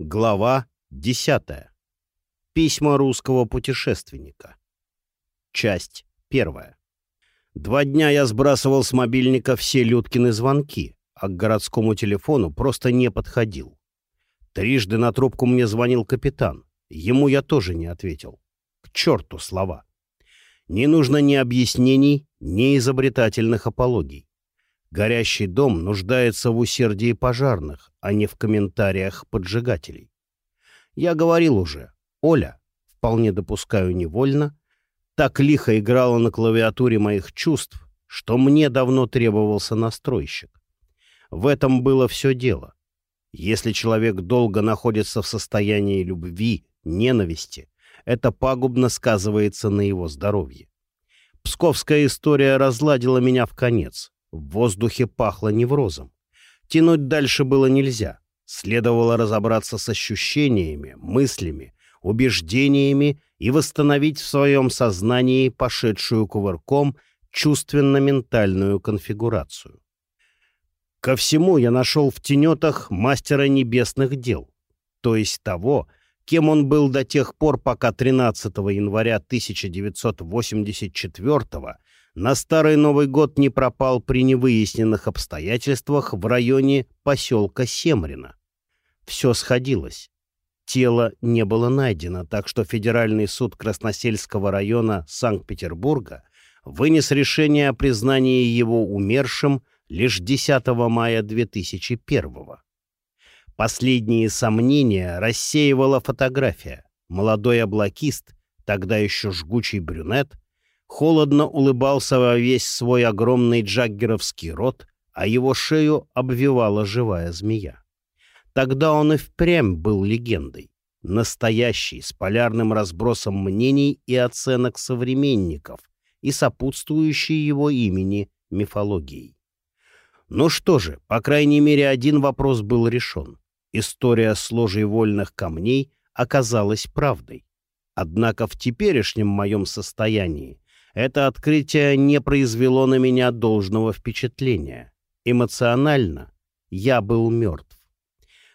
Глава 10. Письма русского путешественника. Часть 1. Два дня я сбрасывал с мобильника все Людкины звонки, а к городскому телефону просто не подходил. Трижды на трубку мне звонил капитан. Ему я тоже не ответил. К черту слова. Не нужно ни объяснений, ни изобретательных апологий. Горящий дом нуждается в усердии пожарных, а не в комментариях поджигателей. Я говорил уже, Оля, вполне допускаю невольно, так лихо играла на клавиатуре моих чувств, что мне давно требовался настройщик. В этом было все дело. Если человек долго находится в состоянии любви, ненависти, это пагубно сказывается на его здоровье. Псковская история разладила меня в конец, в воздухе пахло неврозом. Тянуть дальше было нельзя. Следовало разобраться с ощущениями, мыслями, убеждениями и восстановить в своем сознании пошедшую кувырком чувственно-ментальную конфигурацию. Ко всему я нашел в тенетах мастера небесных дел, то есть того, кем он был до тех пор, пока 13 января 1984 на Старый Новый год не пропал при невыясненных обстоятельствах в районе поселка Семрина. Все сходилось. Тело не было найдено, так что Федеральный суд Красносельского района Санкт-Петербурга вынес решение о признании его умершим лишь 10 мая 2001 года. Последние сомнения рассеивала фотография. Молодой облакист, тогда еще жгучий брюнет, холодно улыбался во весь свой огромный джаггеровский рот, а его шею обвивала живая змея. Тогда он и впрямь был легендой, настоящий, с полярным разбросом мнений и оценок современников и сопутствующей его имени мифологией. Ну что же, по крайней мере, один вопрос был решен. История с ложей вольных камней оказалась правдой. Однако в теперешнем моем состоянии это открытие не произвело на меня должного впечатления. Эмоционально я был мертв.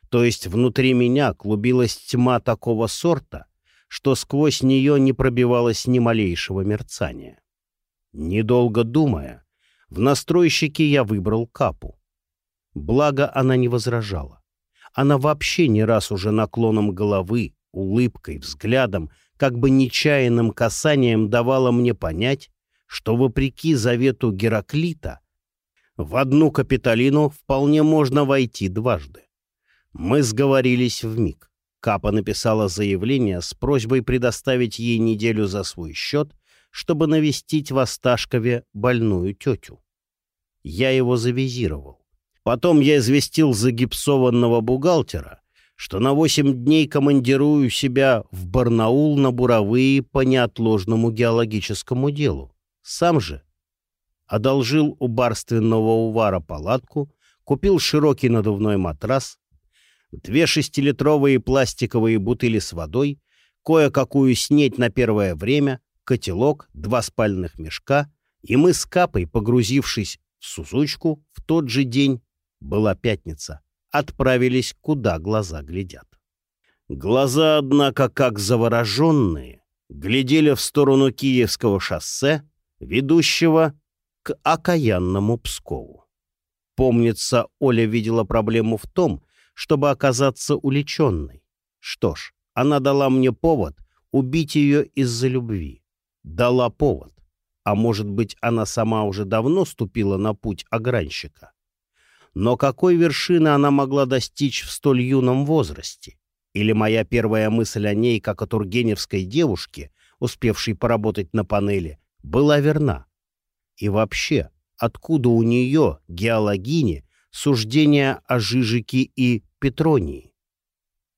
То есть внутри меня клубилась тьма такого сорта, что сквозь нее не пробивалось ни малейшего мерцания. Недолго думая, в настройщике я выбрал капу. Благо она не возражала. Она вообще не раз уже наклоном головы, улыбкой, взглядом как бы нечаянным касанием давала мне понять, что, вопреки завету Гераклита, в одну Капитолину вполне можно войти дважды. Мы сговорились в миг. Капа написала заявление с просьбой предоставить ей неделю за свой счет, чтобы навестить в Осташкове больную тетю. Я его завизировал. Потом я известил загипсованного бухгалтера, что на восемь дней командирую себя в Барнаул на буровые по неотложному геологическому делу. Сам же одолжил у барственного увара палатку, купил широкий надувной матрас, две шестилитровые пластиковые бутыли с водой, кое-какую снеть на первое время, котелок, два спальных мешка, и мы с Капой, погрузившись в Сузучку, в тот же день, была пятница, отправились, куда глаза глядят. Глаза, однако, как завороженные, глядели в сторону Киевского шоссе, ведущего к окаянному Пскову. Помнится, Оля видела проблему в том, чтобы оказаться уличенной. Что ж, она дала мне повод убить ее из-за любви. Дала повод. А может быть, она сама уже давно ступила на путь огранщика? Но какой вершины она могла достичь в столь юном возрасте? Или моя первая мысль о ней, как о тургеневской девушке, успевшей поработать на панели, была верна? И вообще, откуда у нее, геологине, суждения о Жижике и Петронии?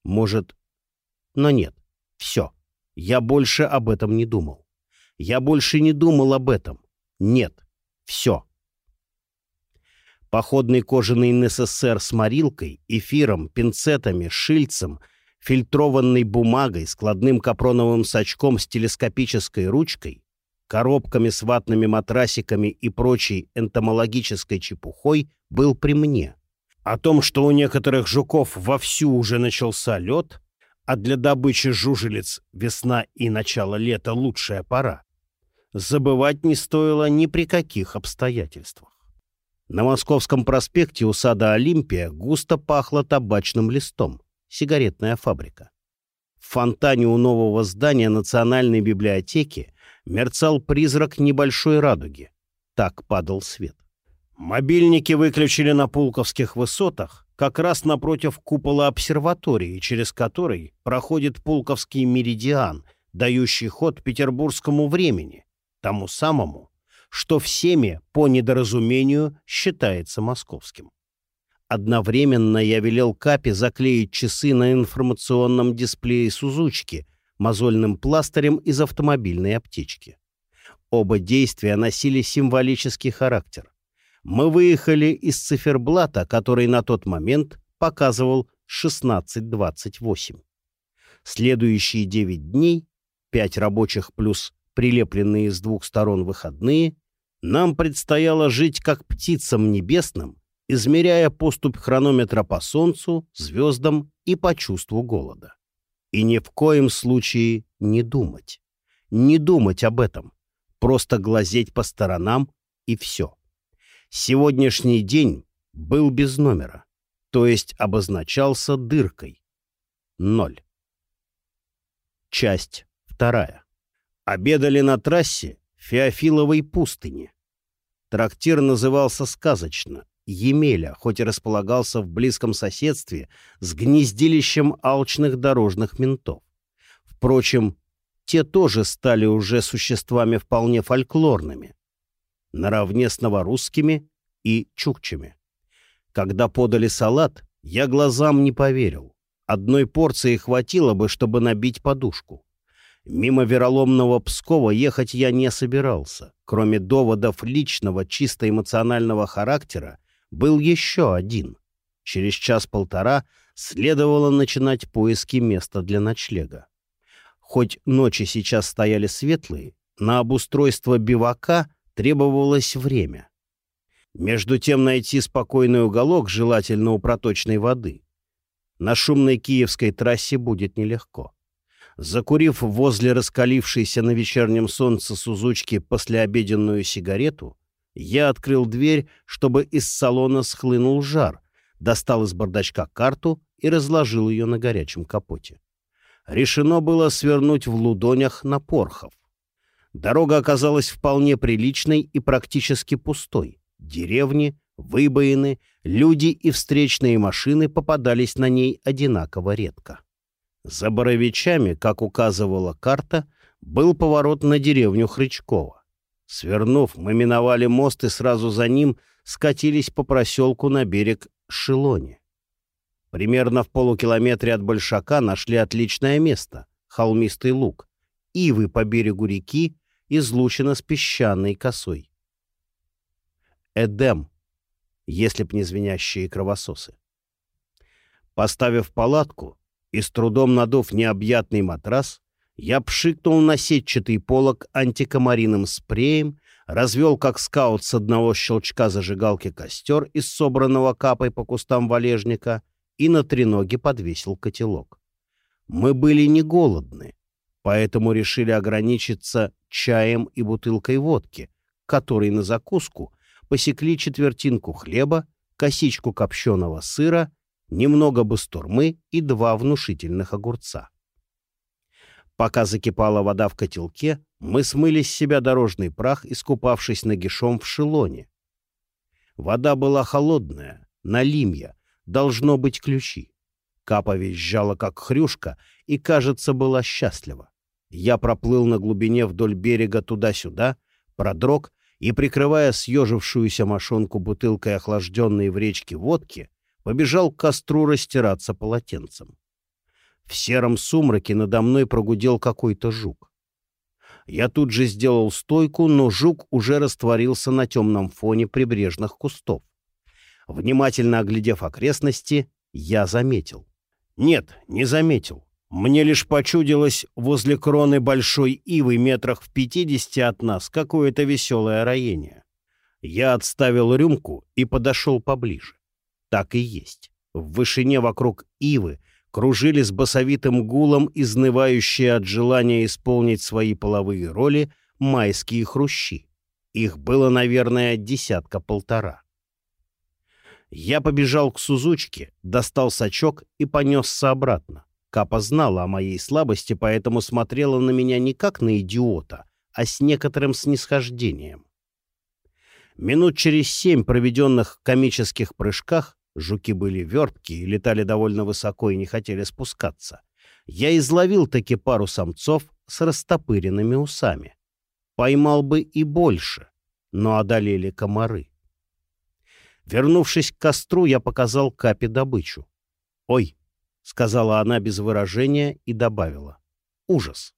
Может... Но нет, все. Я больше об этом не думал. Я больше не думал об этом. Нет, все. Походный кожаный НССР с морилкой, эфиром, пинцетами, шильцем, фильтрованной бумагой, складным капроновым сачком с телескопической ручкой, коробками с ватными матрасиками и прочей энтомологической чепухой был при мне. О том, что у некоторых жуков вовсю уже начался лед, а для добычи жужелиц весна и начало лета — лучшая пора, забывать не стоило ни при каких обстоятельствах. На Московском проспекте у сада «Олимпия» густо пахло табачным листом, сигаретная фабрика. В фонтане у нового здания Национальной библиотеки мерцал призрак небольшой радуги. Так падал свет. Мобильники выключили на Пулковских высотах, как раз напротив купола обсерватории, через который проходит Пулковский меридиан, дающий ход петербургскому времени, тому самому, что всеми по недоразумению считается московским. Одновременно я велел Капе заклеить часы на информационном дисплее Сузучки мозольным пластырем из автомобильной аптечки. Оба действия носили символический характер мы выехали из циферблата, который на тот момент показывал 16.28. Следующие 9 дней, 5 рабочих плюс прилепленные с двух сторон выходные, нам предстояло жить как птицам небесным, измеряя поступь хронометра по солнцу, звездам и по чувству голода. И ни в коем случае не думать. Не думать об этом. Просто глазеть по сторонам и все. Сегодняшний день был без номера, то есть обозначался дыркой. Ноль. Часть вторая. Обедали на трассе Феофиловой пустыни. Трактир назывался сказочно Емеля, хоть и располагался в близком соседстве с гнездилищем алчных дорожных ментов. Впрочем, те тоже стали уже существами вполне фольклорными наравне с новорусскими и чукчами. Когда подали салат, я глазам не поверил. Одной порции хватило бы, чтобы набить подушку. Мимо вероломного Пскова ехать я не собирался. Кроме доводов личного, чисто эмоционального характера, был еще один. Через час-полтора следовало начинать поиски места для ночлега. Хоть ночи сейчас стояли светлые, на обустройство бивака требовалось время. Между тем найти спокойный уголок, желательно у проточной воды, на шумной киевской трассе будет нелегко. Закурив возле раскалившейся на вечернем солнце Сузучки послеобеденную сигарету, я открыл дверь, чтобы из салона схлынул жар, достал из бардачка карту и разложил ее на горячем капоте. Решено было свернуть в Лудонях на Порхов. Дорога оказалась вполне приличной и практически пустой. Деревни, выбоины, люди и встречные машины попадались на ней одинаково редко. За Боровичами, как указывала карта, был поворот на деревню Хрычкова. Свернув, мы миновали мост и сразу за ним скатились по проселку на берег Шилони. Примерно в полукилометре от Большака нашли отличное место — холмистый луг, ивы по берегу реки излучена с песчаной косой. Эдем, если б не звенящие кровососы. Поставив палатку и с трудом надув необъятный матрас, я пшикнул на сетчатый полог антикомариным спреем, развел как скаут с одного щелчка зажигалки костер из собранного капой по кустам валежника и на треноге подвесил котелок. Мы были не голодны, поэтому решили ограничиться чаем и бутылкой водки, которой на закуску посекли четвертинку хлеба, косичку копченого сыра, немного бастурмы и два внушительных огурца. Пока закипала вода в котелке, мы смыли с себя дорожный прах, искупавшись нагишом в шелоне. Вода была холодная, налимья, должно быть ключи. Капа визжала, как хрюшка, и, кажется, была счастлива. Я проплыл на глубине вдоль берега туда-сюда, продрог и, прикрывая съежившуюся мошонку бутылкой охлажденной в речке водки, побежал к костру растираться полотенцем. В сером сумраке надо мной прогудел какой-то жук. Я тут же сделал стойку, но жук уже растворился на темном фоне прибрежных кустов. Внимательно оглядев окрестности, я заметил. Нет, не заметил. Мне лишь почудилось возле кроны большой ивы метрах в пятидесяти от нас какое-то веселое роение. Я отставил рюмку и подошел поближе. Так и есть. В вышине вокруг ивы кружили с басовитым гулом, изнывающие от желания исполнить свои половые роли, майские хрущи. Их было, наверное, десятка-полтора. Я побежал к Сузучке, достал сачок и понесся обратно. Капа знала о моей слабости, поэтому смотрела на меня не как на идиота, а с некоторым снисхождением. Минут через семь, проведенных в комических прыжках, Жуки были верткие, летали довольно высоко и не хотели спускаться. Я изловил таки пару самцов с растопыренными усами. Поймал бы и больше, но одолели комары. Вернувшись к костру, я показал Капе добычу. «Ой!» — сказала она без выражения и добавила. «Ужас!»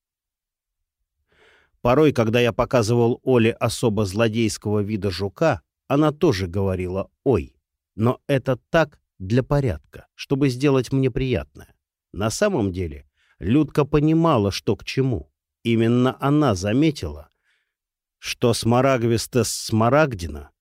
Порой, когда я показывал Оле особо злодейского вида жука, она тоже говорила «Ой!» Но это так для порядка, чтобы сделать мне приятное. На самом деле, Людка понимала, что к чему. Именно она заметила, что смарагвистес смарагдина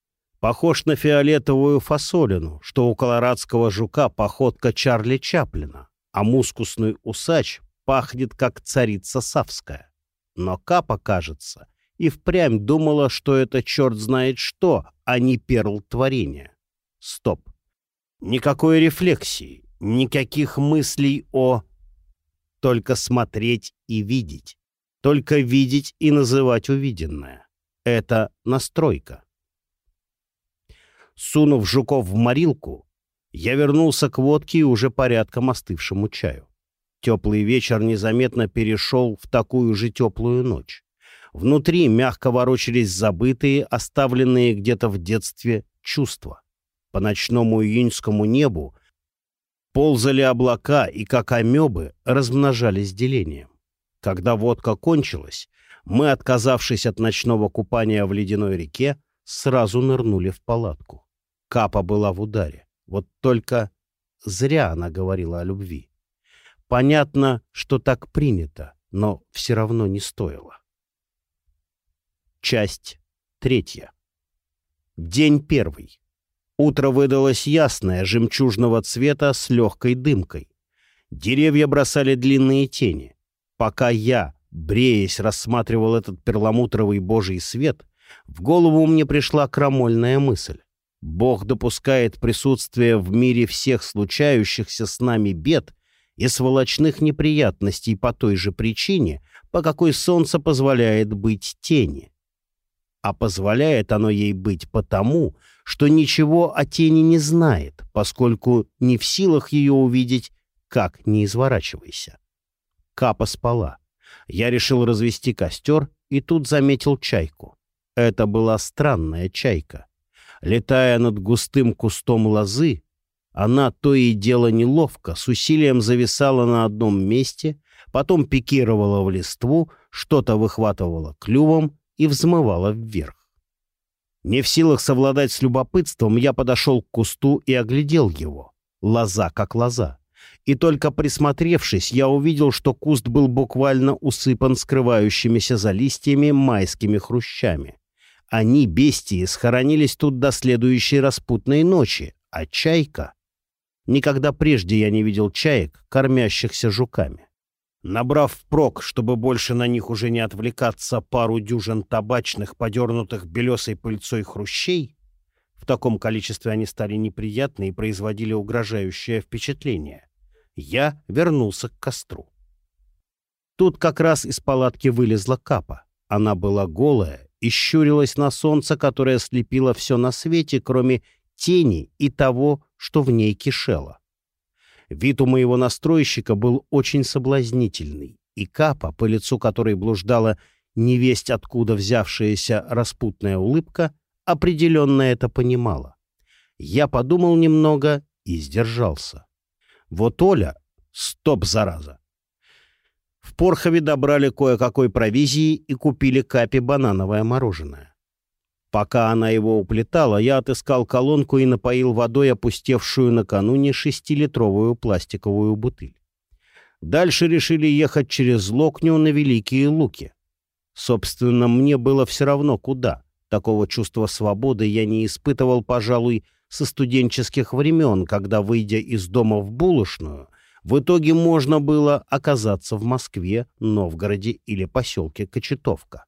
похож на фиолетовую фасолину, что у колорадского жука походка Чарли Чаплина, а мускусный усач пахнет, как царица Савская. Но Капа, кажется, и впрямь думала, что это черт знает что, а не перл творения. Стоп. Никакой рефлексии, никаких мыслей о... Только смотреть и видеть. Только видеть и называть увиденное. Это настройка. Сунув жуков в морилку, я вернулся к водке и уже порядком остывшему чаю. Теплый вечер незаметно перешел в такую же теплую ночь. Внутри мягко ворочались забытые, оставленные где-то в детстве чувства. По ночному июньскому небу ползали облака и, как амебы, размножались делением. Когда водка кончилась, мы, отказавшись от ночного купания в ледяной реке, сразу нырнули в палатку. Капа была в ударе. Вот только зря она говорила о любви. Понятно, что так принято, но все равно не стоило. Часть третья. День первый. Утро выдалось ясное, жемчужного цвета с легкой дымкой. Деревья бросали длинные тени. Пока я, бреясь, рассматривал этот перламутровый божий свет, в голову мне пришла крамольная мысль. Бог допускает присутствие в мире всех случающихся с нами бед и сволочных неприятностей по той же причине, по какой солнце позволяет быть тени. А позволяет оно ей быть потому, что ничего о тени не знает, поскольку не в силах ее увидеть, как не изворачивайся. Капа спала. Я решил развести костер и тут заметил чайку. Это была странная чайка. Летая над густым кустом лозы, она то и дело неловко, с усилием зависала на одном месте, потом пикировала в листву, что-то выхватывала клювом и взмывала вверх. Не в силах совладать с любопытством, я подошел к кусту и оглядел его. Лоза как лоза. И только присмотревшись, я увидел, что куст был буквально усыпан скрывающимися за листьями майскими хрущами. Они, бестии, схоронились тут до следующей распутной ночи, а чайка... Никогда прежде я не видел чаек, кормящихся жуками. Набрав впрок, чтобы больше на них уже не отвлекаться, пару дюжин табачных, подернутых белесой пыльцой хрущей, в таком количестве они стали неприятны и производили угрожающее впечатление, я вернулся к костру. Тут как раз из палатки вылезла капа. Она была голая и щурилась на солнце, которое слепило все на свете, кроме тени и того, что в ней кишело. Вид у моего настройщика был очень соблазнительный, и Капа, по лицу которой блуждала невесть откуда взявшаяся распутная улыбка, определенно это понимала. Я подумал немного и сдержался. Вот Оля... Стоп, зараза! В Порхове добрали кое-какой провизии и купили Капе банановое мороженое. Пока она его уплетала, я отыскал колонку и напоил водой опустевшую накануне шестилитровую пластиковую бутыль. Дальше решили ехать через Локню на Великие Луки. Собственно, мне было все равно куда. Такого чувства свободы я не испытывал, пожалуй, со студенческих времен, когда, выйдя из дома в булочную, в итоге можно было оказаться в Москве, Новгороде или поселке Кочетовка.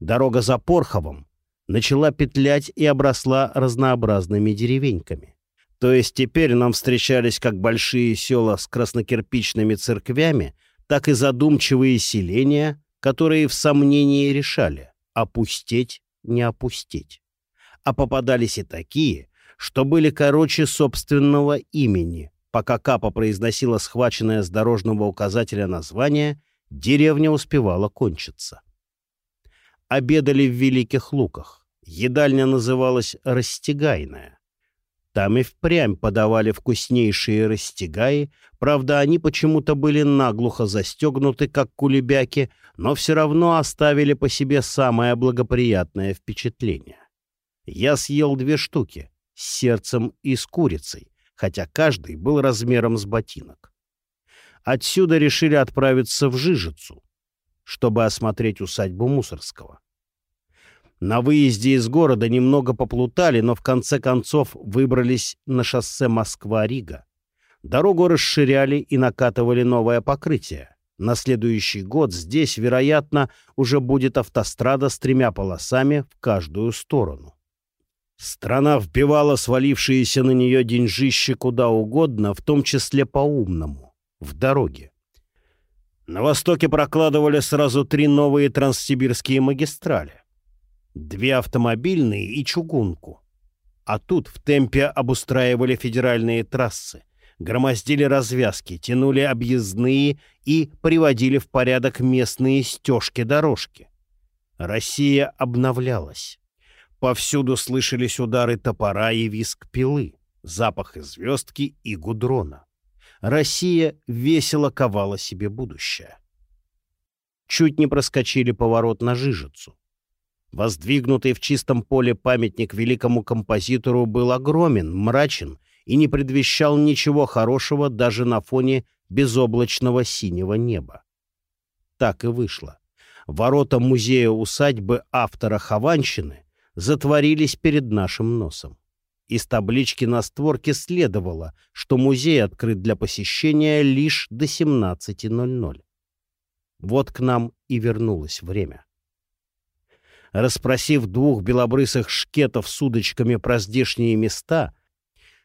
Дорога за Порховым начала петлять и обросла разнообразными деревеньками. То есть теперь нам встречались как большие села с краснокирпичными церквями, так и задумчивые селения, которые в сомнении решали, опустеть, не опустить. А попадались и такие, что были короче собственного имени. Пока Капа произносила схваченное с дорожного указателя название, деревня успевала кончиться. Обедали в Великих Луках. Едальня называлась «Растягайная». Там и впрямь подавали вкуснейшие растягаи, правда, они почему-то были наглухо застегнуты, как кулебяки, но все равно оставили по себе самое благоприятное впечатление. Я съел две штуки — с сердцем и с курицей, хотя каждый был размером с ботинок. Отсюда решили отправиться в Жижицу, чтобы осмотреть усадьбу Мусорского. На выезде из города немного поплутали, но в конце концов выбрались на шоссе Москва-Рига. Дорогу расширяли и накатывали новое покрытие. На следующий год здесь, вероятно, уже будет автострада с тремя полосами в каждую сторону. Страна вбивала свалившиеся на нее деньжище куда угодно, в том числе по-умному, в дороге. На востоке прокладывали сразу три новые транссибирские магистрали. Две автомобильные и чугунку. А тут в темпе обустраивали федеральные трассы, громоздили развязки, тянули объездные и приводили в порядок местные стежки-дорожки. Россия обновлялась. Повсюду слышались удары топора и виск пилы, запах звездки и гудрона. Россия весело ковала себе будущее. Чуть не проскочили поворот на Жижицу. Воздвигнутый в чистом поле памятник великому композитору был огромен, мрачен и не предвещал ничего хорошего даже на фоне безоблачного синего неба. Так и вышло. Ворота музея-усадьбы автора Хованщины затворились перед нашим носом. Из таблички на створке следовало, что музей открыт для посещения лишь до 17.00. Вот к нам и вернулось время. Распросив двух белобрысых шкетов с удочками про здешние места,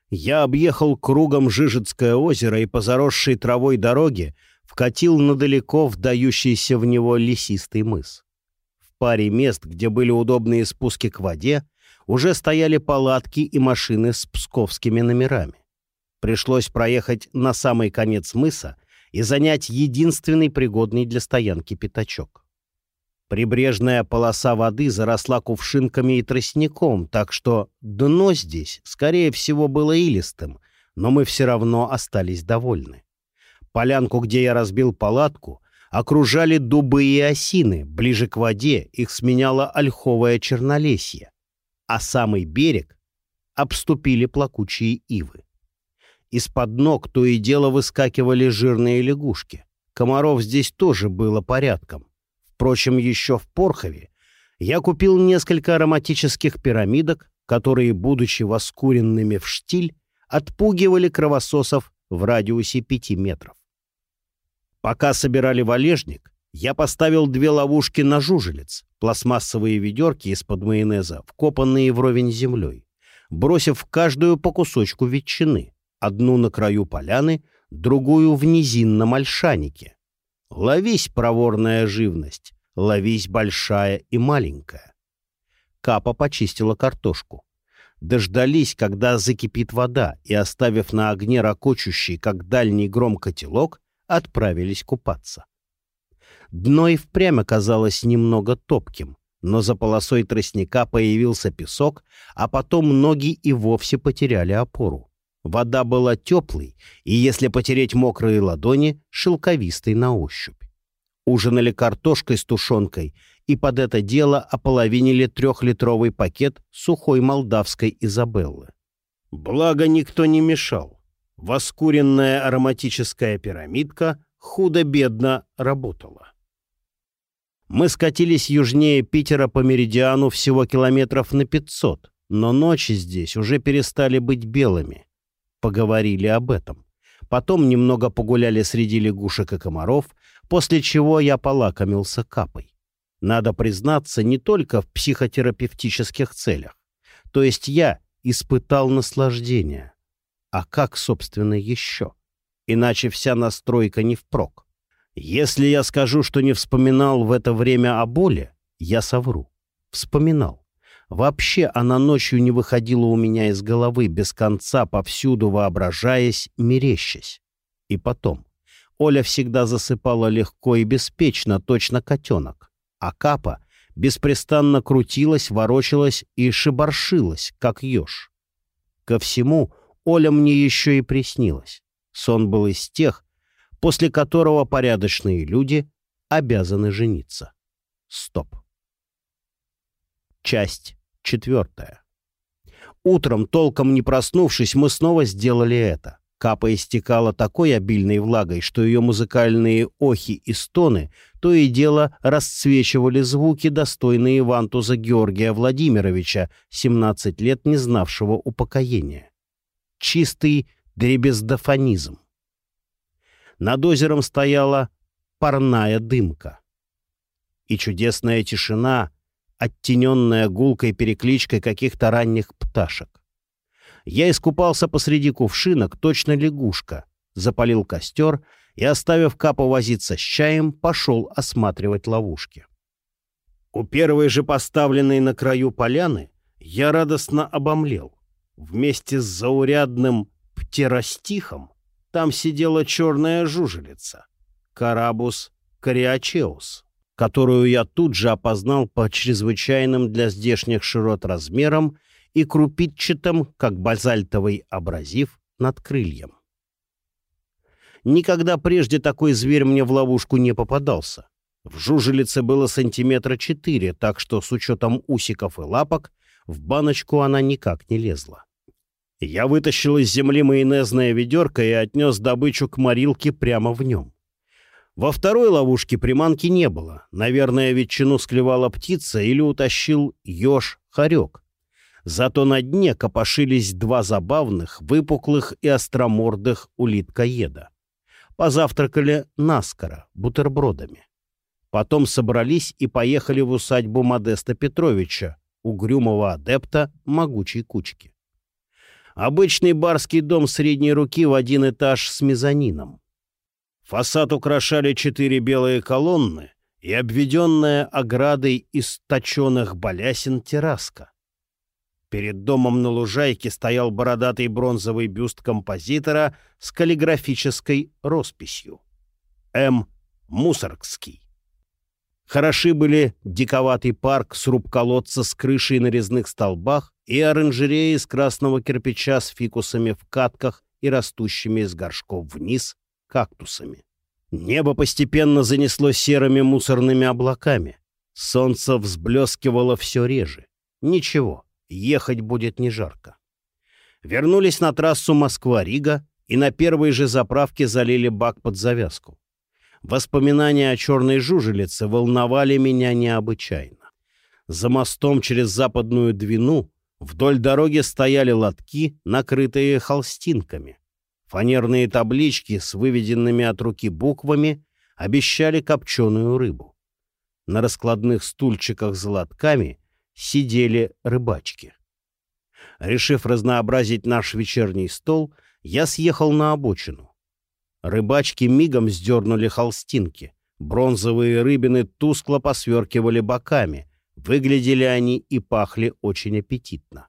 я объехал кругом Жижицкое озеро и по заросшей травой дороге вкатил надалеко вдающийся в него лесистый мыс. В паре мест, где были удобные спуски к воде, уже стояли палатки и машины с псковскими номерами. Пришлось проехать на самый конец мыса и занять единственный пригодный для стоянки пятачок. Прибрежная полоса воды заросла кувшинками и тростником, так что дно здесь, скорее всего, было илистым, но мы все равно остались довольны. Полянку, где я разбил палатку, окружали дубы и осины, ближе к воде их сменяло ольховое чернолесье а самый берег обступили плакучие ивы. Из-под ног то и дело выскакивали жирные лягушки. Комаров здесь тоже было порядком. Впрочем, еще в Порхове я купил несколько ароматических пирамидок, которые, будучи воскуренными в штиль, отпугивали кровососов в радиусе пяти метров. Пока собирали валежник, я поставил две ловушки на жужелец, пластмассовые ведерки из-под майонеза, вкопанные вровень землей, бросив в каждую по кусочку ветчины, одну на краю поляны, другую в низинном ольшанике. Ловись, проворная живность, ловись, большая и маленькая. Капа почистила картошку. Дождались, когда закипит вода, и, оставив на огне ракочущий, как дальний гром котелок, отправились купаться. Дно и впрямь оказалось немного топким, но за полосой тростника появился песок, а потом ноги и вовсе потеряли опору. Вода была теплой, и если потереть мокрые ладони, шелковистой на ощупь. Ужинали картошкой с тушенкой, и под это дело ополовинили трехлитровый пакет сухой молдавской Изабеллы. Благо никто не мешал. Воскуренная ароматическая пирамидка худо-бедно работала. Мы скатились южнее Питера по меридиану всего километров на 500, но ночи здесь уже перестали быть белыми. Поговорили об этом. Потом немного погуляли среди лягушек и комаров, после чего я полакомился капой. Надо признаться, не только в психотерапевтических целях. То есть я испытал наслаждение. А как, собственно, еще? Иначе вся настройка не впрок. Если я скажу, что не вспоминал в это время о боли, я совру. Вспоминал. Вообще она ночью не выходила у меня из головы, без конца, повсюду воображаясь, мерещась. И потом. Оля всегда засыпала легко и беспечно, точно котенок. А Капа беспрестанно крутилась, ворочалась и шибаршилась, как еж. Ко всему, Оля мне еще и приснилась. Сон был из тех, после которого порядочные люди обязаны жениться. Стоп. Часть Четвертое. Утром, толком не проснувшись, мы снова сделали это. Капа истекала такой обильной влагой, что ее музыкальные охи и стоны то и дело расцвечивали звуки, достойные вантуза Георгия Владимировича, 17 лет не знавшего упокоения. Чистый дребездофонизм. Над озером стояла парная дымка. И чудесная тишина оттененная гулкой перекличкой каких-то ранних пташек. Я искупался посреди кувшинок, точно лягушка, запалил костер и, оставив Капа возиться с чаем, пошел осматривать ловушки. У первой же поставленной на краю поляны я радостно обомлел. Вместе с заурядным птеростихом там сидела черная жужелица — Карабус кориачеус которую я тут же опознал по чрезвычайным для здешних широт размерам и крупитчатым, как базальтовый абразив, над крыльем. Никогда прежде такой зверь мне в ловушку не попадался. В жужелице было сантиметра четыре, так что с учетом усиков и лапок в баночку она никак не лезла. Я вытащил из земли майонезное ведерко и отнес добычу к морилке прямо в нем. Во второй ловушке приманки не было. Наверное, ветчину склевала птица или утащил еж-хорек. Зато на дне копошились два забавных, выпуклых и остромордых улиткоеда. Позавтракали наскоро, бутербродами. Потом собрались и поехали в усадьбу Модеста Петровича, угрюмого адепта могучей кучки. Обычный барский дом средней руки в один этаж с мезонином. Фасад украшали четыре белые колонны и обведенная оградой из точенных балясин терраска. Перед домом на лужайке стоял бородатый бронзовый бюст композитора с каллиграфической росписью. М. Мусоргский. Хороши были диковатый парк, сруб колодца с крышей на резных столбах и оранжереи из красного кирпича с фикусами в катках и растущими из горшков вниз кактусами. Небо постепенно занесло серыми мусорными облаками. Солнце взблескивало все реже. Ничего, ехать будет не жарко. Вернулись на трассу Москва-Рига и на первой же заправке залили бак под завязку. Воспоминания о черной жужелице волновали меня необычайно. За мостом через западную Двину вдоль дороги стояли лотки, накрытые холстинками. Фанерные таблички с выведенными от руки буквами обещали копченую рыбу. На раскладных стульчиках с лотками сидели рыбачки. Решив разнообразить наш вечерний стол, я съехал на обочину. Рыбачки мигом сдернули холстинки. Бронзовые рыбины тускло посверкивали боками. Выглядели они и пахли очень аппетитно.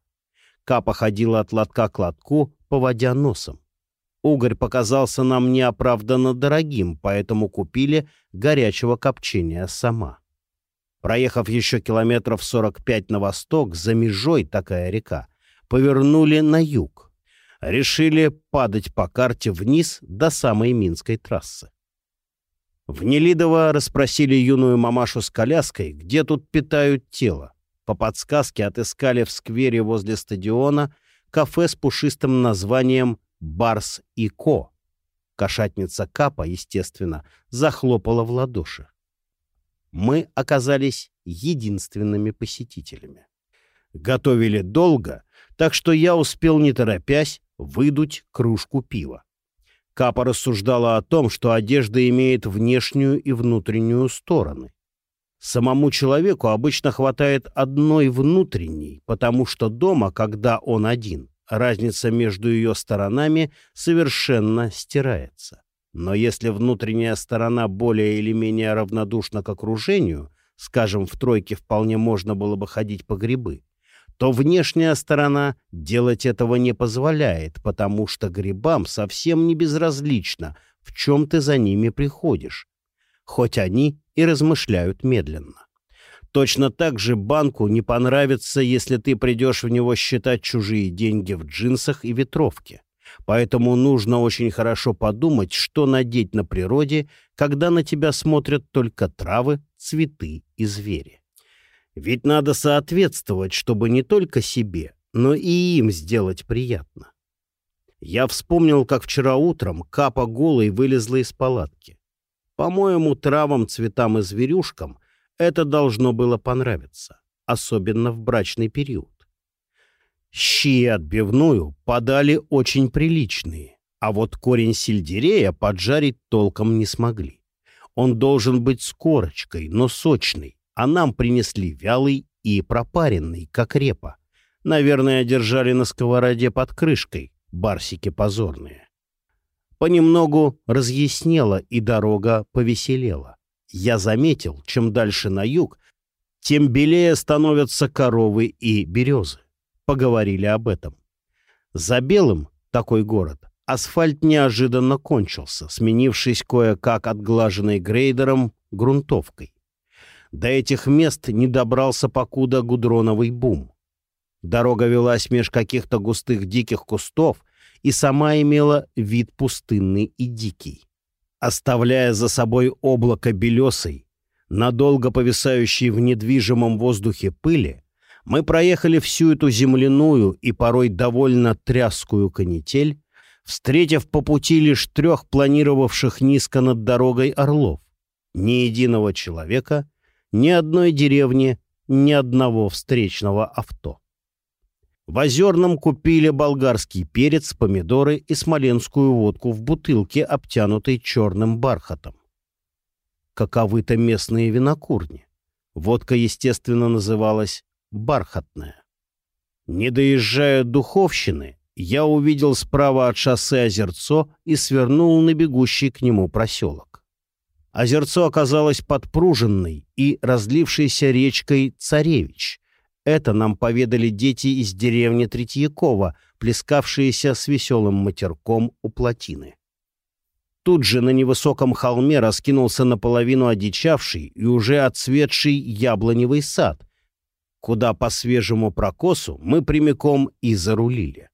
Капа ходила от лотка к лотку, поводя носом. Угорь показался нам неоправданно дорогим, поэтому купили горячего копчения сама. Проехав еще километров 45 на восток, за межой такая река, повернули на юг. Решили падать по карте вниз до самой Минской трассы. В Нелидово расспросили юную мамашу с коляской, где тут питают тело. По подсказке отыскали в сквере возле стадиона кафе с пушистым названием Барс и Ко. Кошатница Капа, естественно, захлопала в ладоши. Мы оказались единственными посетителями. Готовили долго, так что я успел, не торопясь, выдуть кружку пива. Капа рассуждала о том, что одежда имеет внешнюю и внутреннюю стороны. Самому человеку обычно хватает одной внутренней, потому что дома, когда он один, разница между ее сторонами совершенно стирается. Но если внутренняя сторона более или менее равнодушна к окружению, скажем, в тройке вполне можно было бы ходить по грибы, то внешняя сторона делать этого не позволяет, потому что грибам совсем не безразлично, в чем ты за ними приходишь, хоть они и размышляют медленно. Точно так же банку не понравится, если ты придешь в него считать чужие деньги в джинсах и ветровке. Поэтому нужно очень хорошо подумать, что надеть на природе, когда на тебя смотрят только травы, цветы и звери. Ведь надо соответствовать, чтобы не только себе, но и им сделать приятно. Я вспомнил, как вчера утром Капа голой вылезла из палатки. По-моему, травам, цветам и зверюшкам это должно было понравиться, особенно в брачный период. Щи отбивную подали очень приличные, а вот корень сельдерея поджарить толком не смогли. Он должен быть с корочкой, но сочный, а нам принесли вялый и пропаренный, как репа. Наверное, держали на сковороде под крышкой, барсики позорные. Понемногу разъяснела, и дорога повеселела. Я заметил, чем дальше на юг, тем белее становятся коровы и березы. Поговорили об этом. За Белым, такой город, асфальт неожиданно кончился, сменившись кое-как отглаженной грейдером грунтовкой. До этих мест не добрался покуда гудроновый бум. Дорога велась меж каких-то густых диких кустов и сама имела вид пустынный и дикий. Оставляя за собой облако белесой, надолго повисающей в недвижимом воздухе пыли, мы проехали всю эту земляную и порой довольно тряскую канитель, встретив по пути лишь трех планировавших низко над дорогой орлов, ни единого человека ни одной деревни, ни одного встречного авто. В Озерном купили болгарский перец, помидоры и смоленскую водку в бутылке, обтянутой черным бархатом. Каковы-то местные винокурни. Водка, естественно, называлась «бархатная». Не доезжая Духовщины, я увидел справа от шоссе озерцо и свернул на бегущий к нему проселок. Озерцо оказалось подпруженной и разлившейся речкой Царевич. Это нам поведали дети из деревни Третьякова, плескавшиеся с веселым матерком у плотины. Тут же на невысоком холме раскинулся наполовину одичавший и уже отцветший яблоневый сад, куда по свежему прокосу мы прямиком и зарулили.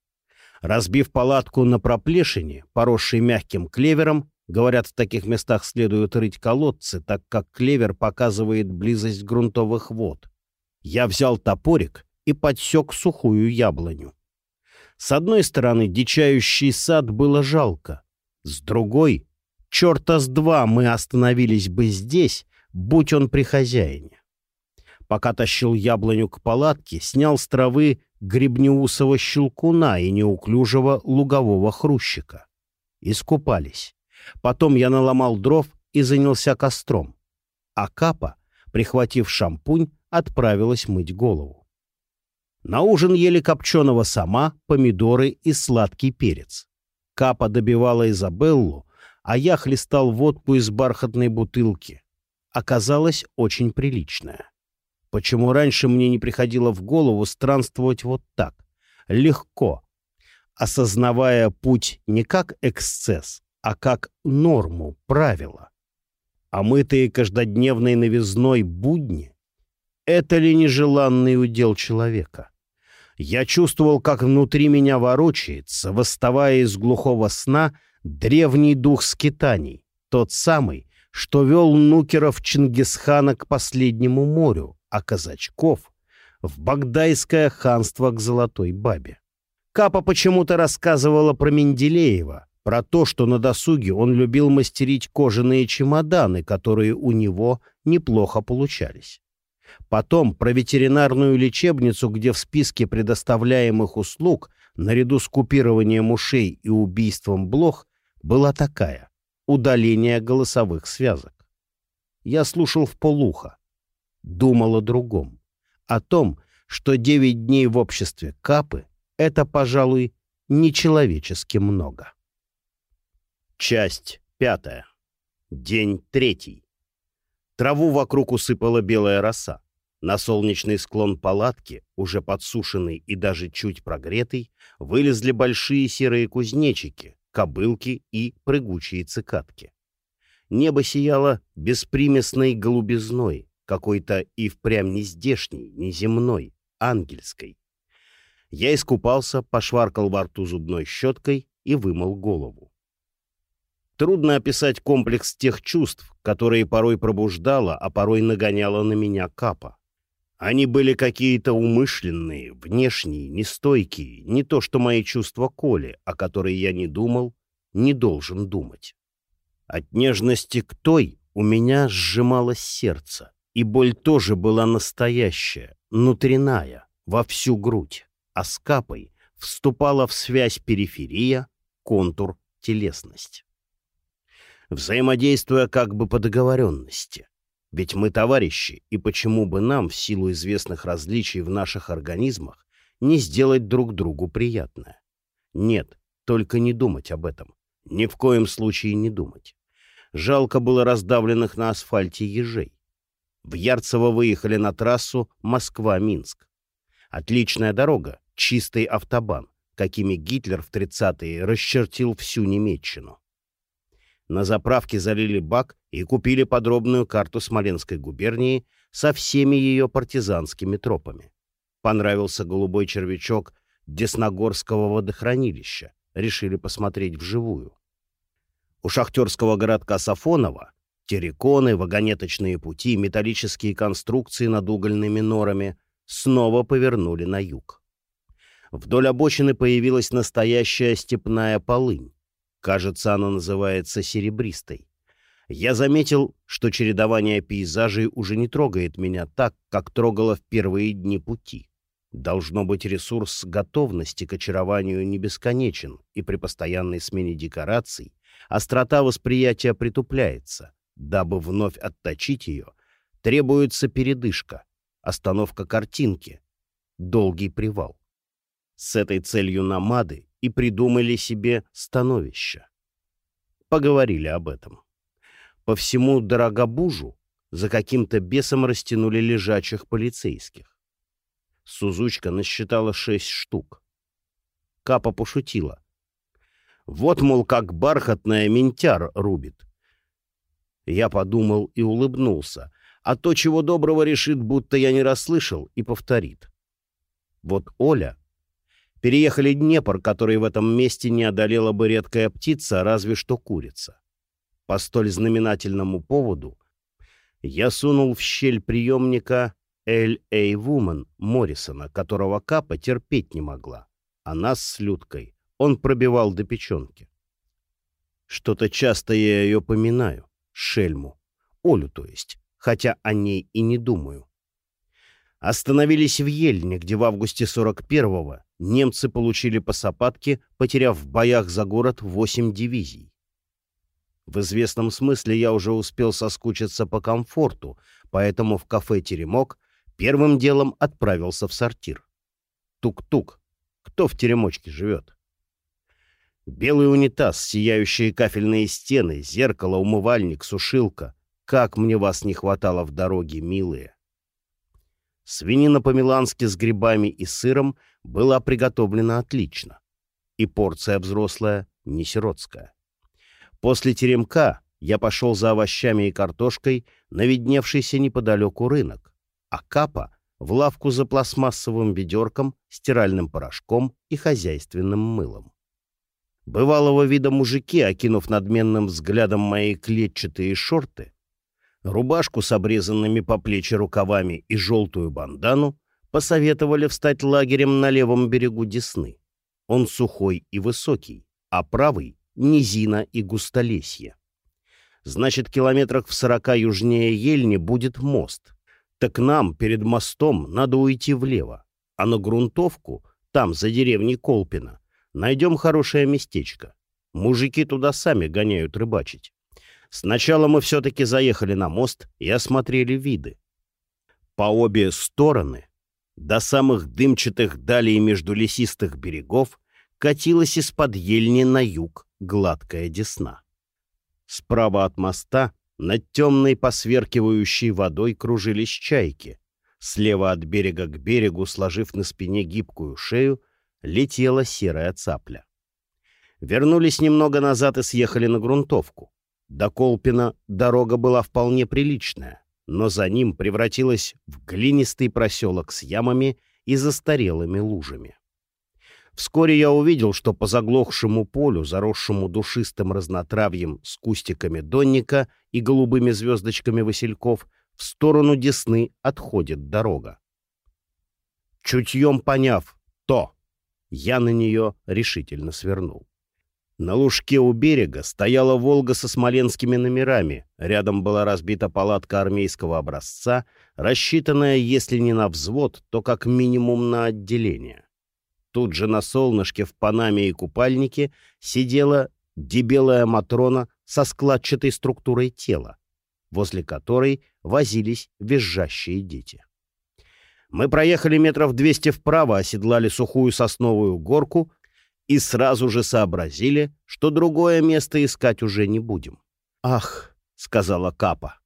Разбив палатку на проплешине, поросшей мягким клевером, Говорят, в таких местах следует рыть колодцы, так как клевер показывает близость грунтовых вод. Я взял топорик и подсек сухую яблоню. С одной стороны, дичающий сад было жалко. С другой, черта с два мы остановились бы здесь, будь он при хозяине. Пока тащил яблоню к палатке, снял с травы гребнеусого щелкуна и неуклюжего лугового хрущика. Искупались. Потом я наломал дров и занялся костром. А Капа, прихватив шампунь, отправилась мыть голову. На ужин ели копченого сама, помидоры и сладкий перец. Капа добивала Изабеллу, а я хлестал водку из бархатной бутылки. Оказалось очень приличная. Почему раньше мне не приходило в голову странствовать вот так, легко, осознавая путь не как эксцесс, а как норму, правила. А мытые каждодневной новизной будни — это ли нежеланный удел человека? Я чувствовал, как внутри меня ворочается, восставая из глухого сна, древний дух скитаний, тот самый, что вел нукеров Чингисхана к последнему морю, а казачков — в Багдайское ханство к Золотой Бабе. Капа почему-то рассказывала про Менделеева, про то, что на досуге он любил мастерить кожаные чемоданы, которые у него неплохо получались. Потом про ветеринарную лечебницу, где в списке предоставляемых услуг, наряду с купированием ушей и убийством блох, была такая — удаление голосовых связок. Я слушал в полухо, думал о другом, о том, что девять дней в обществе Капы — это, пожалуй, нечеловечески много. Часть пятая. День третий. Траву вокруг усыпала белая роса. На солнечный склон палатки, уже подсушенный и даже чуть прогретый, вылезли большие серые кузнечики, кобылки и прыгучие цикадки. Небо сияло беспримесной голубизной, какой-то и впрямь не здешней, не земной, ангельской. Я искупался, пошваркал во рту зубной щеткой и вымыл голову. Трудно описать комплекс тех чувств, которые порой пробуждала, а порой нагоняла на меня капа. Они были какие-то умышленные, внешние, нестойкие, не то что мои чувства Коли, о которой я не думал, не должен думать. От нежности к той у меня сжималось сердце, и боль тоже была настоящая, внутренняя, во всю грудь, а с капой вступала в связь периферия, контур, телесность. Взаимодействуя как бы по договоренности. Ведь мы товарищи, и почему бы нам, в силу известных различий в наших организмах, не сделать друг другу приятное? Нет, только не думать об этом. Ни в коем случае не думать. Жалко было раздавленных на асфальте ежей. В Ярцево выехали на трассу Москва-Минск. Отличная дорога, чистый автобан, какими Гитлер в 30-е расчертил всю Немеччину. На заправке залили бак и купили подробную карту Смоленской губернии со всеми ее партизанскими тропами. Понравился голубой червячок Десногорского водохранилища. Решили посмотреть вживую. У шахтерского городка Сафонова терриконы, вагонеточные пути, металлические конструкции над угольными норами снова повернули на юг. Вдоль обочины появилась настоящая степная полынь. Кажется, она называется серебристой. Я заметил, что чередование пейзажей уже не трогает меня так, как трогало в первые дни пути. Должно быть, ресурс готовности к очарованию не бесконечен, и при постоянной смене декораций острота восприятия притупляется. Дабы вновь отточить ее, требуется передышка, остановка картинки, долгий привал. С этой целью намады и придумали себе становище. Поговорили об этом. По всему Дорогобужу за каким-то бесом растянули лежачих полицейских. Сузучка насчитала шесть штук. Капа пошутила. Вот, мол, как бархатная ментяр рубит. Я подумал и улыбнулся, а то, чего доброго, решит, будто я не расслышал, и повторит. Вот Оля Переехали Днепр, который в этом месте не одолела бы редкая птица, разве что курица. По столь знаменательному поводу я сунул в щель приемника L.A. Woman Моррисона, которого Капа терпеть не могла, а нас с Людкой он пробивал до печенки. Что-то часто я ее поминаю, шельму, Олю то есть, хотя о ней и не думаю. Остановились в Ельне, где в августе 41-го немцы получили по сапатке, потеряв в боях за город 8 дивизий. В известном смысле я уже успел соскучиться по комфорту, поэтому в кафе «Теремок» первым делом отправился в сортир. Тук-тук. Кто в теремочке живет? Белый унитаз, сияющие кафельные стены, зеркало, умывальник, сушилка. Как мне вас не хватало в дороге, милые! Свинина по-милански с грибами и сыром была приготовлена отлично. И порция взрослая, не сиротская. После теремка я пошел за овощами и картошкой на видневшийся неподалеку рынок, а Капа — в лавку за пластмассовым ведерком, стиральным порошком и хозяйственным мылом. Бывалого вида мужики, окинув надменным взглядом мои клетчатые шорты, рубашку с обрезанными по плечи рукавами и желтую бандану, посоветовали встать лагерем на левом берегу Десны. Он сухой и высокий, а правый — низина и густолесье. Значит, километрах в сорока южнее Ельни будет мост. Так нам перед мостом надо уйти влево, а на грунтовку, там, за деревней Колпина, найдем хорошее местечко. Мужики туда сами гоняют рыбачить. Сначала мы все-таки заехали на мост и осмотрели виды. По обе стороны, до самых дымчатых далей между лесистых берегов, катилась из-под ельни на юг гладкая десна. Справа от моста над темной посверкивающей водой кружились чайки. Слева от берега к берегу, сложив на спине гибкую шею, летела серая цапля. Вернулись немного назад и съехали на грунтовку. До Колпина дорога была вполне приличная, но за ним превратилась в глинистый проселок с ямами и застарелыми лужами. Вскоре я увидел, что по заглохшему полю, заросшему душистым разнотравьем с кустиками донника и голубыми звездочками васильков, в сторону Десны отходит дорога. Чутьем поняв «то», я на нее решительно свернул. На лужке у берега стояла «Волга» со смоленскими номерами. Рядом была разбита палатка армейского образца, рассчитанная, если не на взвод, то как минимум на отделение. Тут же на солнышке в панаме и купальнике сидела дебелая Матрона со складчатой структурой тела, возле которой возились визжащие дети. Мы проехали метров двести вправо, оседлали сухую сосновую горку — и сразу же сообразили, что другое место искать уже не будем. «Ах!» — сказала Капа.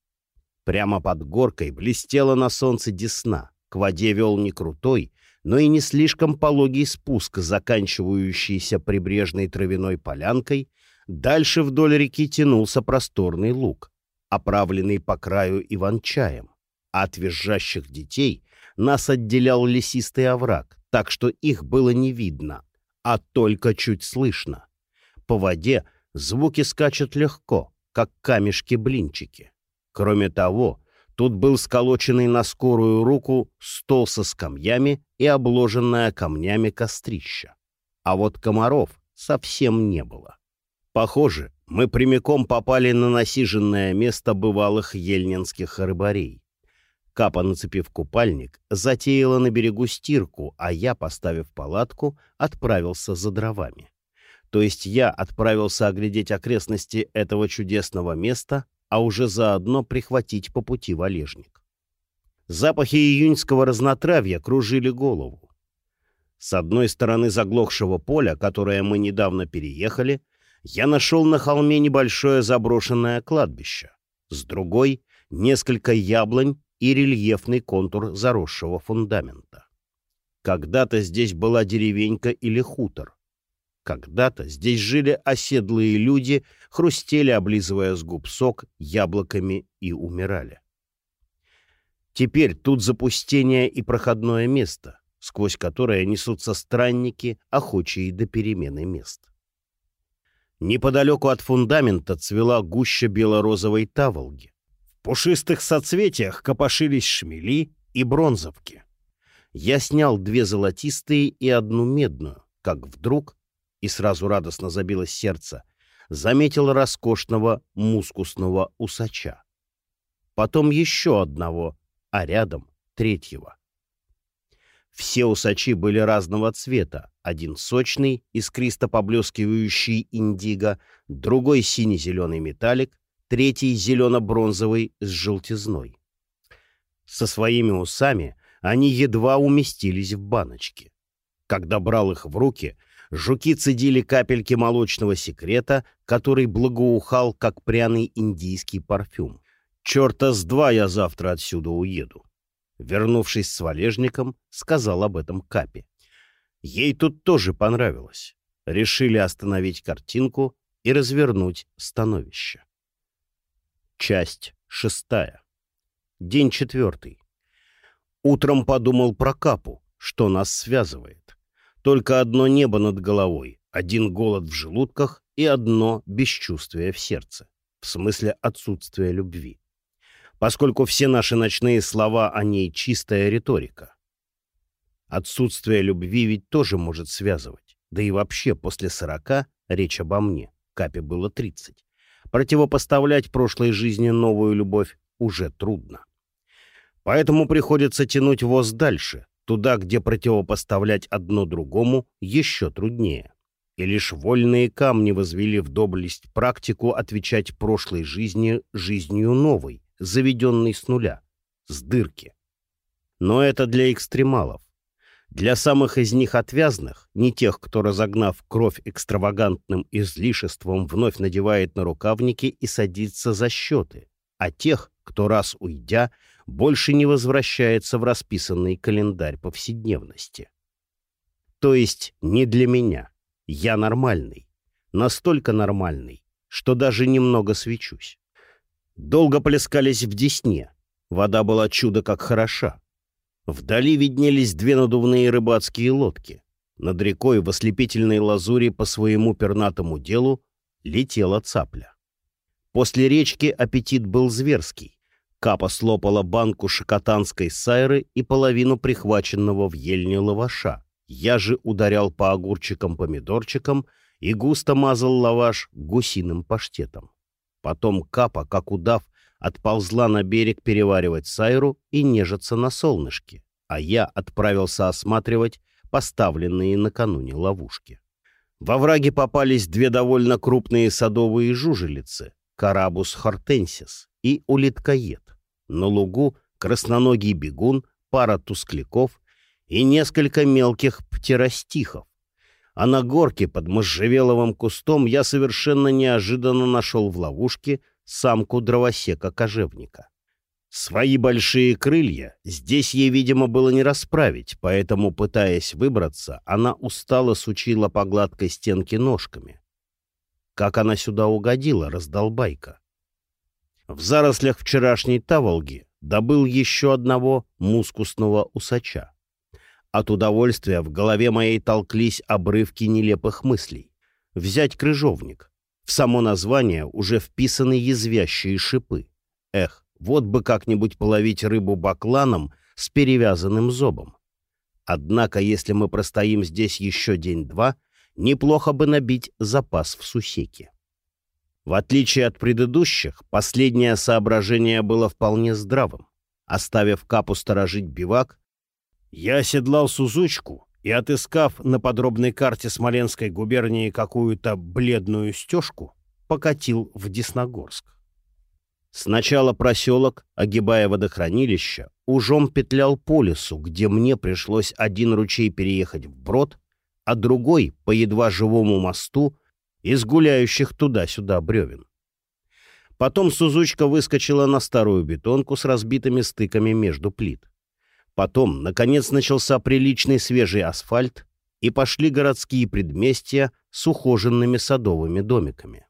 Прямо под горкой блестела на солнце десна. К воде вел не крутой, но и не слишком пологий спуск, заканчивающийся прибрежной травяной полянкой. Дальше вдоль реки тянулся просторный луг, оправленный по краю иван-чаем. А от визжащих детей нас отделял лесистый овраг, так что их было не видно, а только чуть слышно. По воде звуки скачут легко, как камешки-блинчики. Кроме того, тут был сколоченный на скорую руку стол со скамьями и обложенная камнями кострища. А вот комаров совсем не было. Похоже, мы прямиком попали на насиженное место бывалых ельнинских рыбарей. Капа, нацепив купальник, затеяла на берегу стирку, а я, поставив палатку, отправился за дровами. То есть я отправился оглядеть окрестности этого чудесного места, а уже заодно прихватить по пути валежник. Запахи июньского разнотравья кружили голову. С одной стороны заглохшего поля, которое мы недавно переехали, я нашел на холме небольшое заброшенное кладбище. С другой — несколько яблонь и рельефный контур заросшего фундамента. Когда-то здесь была деревенька или хутор. Когда-то здесь жили оседлые люди, хрустели, облизывая с губ сок, яблоками и умирали. Теперь тут запустение и проходное место, сквозь которое несутся странники, охочие до перемены мест. Неподалеку от фундамента цвела гуща белорозовой таволги пушистых соцветиях копошились шмели и бронзовки. Я снял две золотистые и одну медную, как вдруг, и сразу радостно забилось сердце, заметил роскошного мускусного усача. Потом еще одного, а рядом третьего. Все усачи были разного цвета. Один сочный, искристо поблескивающий индиго, другой сине-зеленый металлик, третий зелено-бронзовый с желтизной. Со своими усами они едва уместились в баночке. Когда брал их в руки, жуки цедили капельки молочного секрета, который благоухал, как пряный индийский парфюм. «Черта с два я завтра отсюда уеду». Вернувшись с валежником, сказал об этом Капе. Ей тут тоже понравилось. Решили остановить картинку и развернуть становище. Часть шестая. День четвертый. Утром подумал про Капу, что нас связывает. Только одно небо над головой, один голод в желудках и одно бесчувствие в сердце. В смысле отсутствия любви. Поскольку все наши ночные слова о ней чистая риторика. Отсутствие любви ведь тоже может связывать. Да и вообще после сорока речь обо мне. Капе было тридцать. Противопоставлять прошлой жизни новую любовь уже трудно. Поэтому приходится тянуть воз дальше, туда, где противопоставлять одно другому еще труднее. И лишь вольные камни возвели в доблесть практику отвечать прошлой жизни жизнью новой, заведенной с нуля, с дырки. Но это для экстремалов. Для самых из них отвязных, не тех, кто, разогнав кровь экстравагантным излишеством, вновь надевает на рукавники и садится за счеты, а тех, кто, раз уйдя, больше не возвращается в расписанный календарь повседневности. То есть не для меня. Я нормальный. Настолько нормальный, что даже немного свечусь. Долго плескались в Десне. Вода была чудо как хороша. Вдали виднелись две надувные рыбацкие лодки. Над рекой в ослепительной лазури по своему пернатому делу летела цапля. После речки аппетит был зверский. Капа слопала банку шокотанской сайры и половину прихваченного в ельне лаваша. Я же ударял по огурчикам-помидорчикам и густо мазал лаваш гусиным паштетом. Потом Капа, как удав, отползла на берег переваривать сайру и нежиться на солнышке, а я отправился осматривать поставленные накануне ловушки. Во враге попались две довольно крупные садовые жужелицы — карабус хортенсис и улиткоед. На лугу красноногий бегун, пара тускляков и несколько мелких птеростихов. А на горке под можжевеловым кустом я совершенно неожиданно нашел в ловушке — самку дровосека-кожевника. Свои большие крылья здесь ей, видимо, было не расправить, поэтому, пытаясь выбраться, она устало сучила по гладкой стенке ножками. Как она сюда угодила, раздолбайка? В зарослях вчерашней таволги добыл еще одного мускусного усача. От удовольствия в голове моей толклись обрывки нелепых мыслей. Взять крыжовник, в само название уже вписаны язвящие шипы. Эх, вот бы как-нибудь половить рыбу бакланом с перевязанным зобом. Однако, если мы простоим здесь еще день-два, неплохо бы набить запас в сусеке. В отличие от предыдущих, последнее соображение было вполне здравым. Оставив капу сторожить бивак, я оседлал Сузучку и, отыскав на подробной карте Смоленской губернии какую-то бледную стежку, покатил в Десногорск. Сначала проселок, огибая водохранилище, ужом петлял по лесу, где мне пришлось один ручей переехать вброд, а другой — по едва живому мосту из гуляющих туда-сюда бревен. Потом Сузучка выскочила на старую бетонку с разбитыми стыками между плит. Потом, наконец, начался приличный свежий асфальт, и пошли городские предместья с ухоженными садовыми домиками.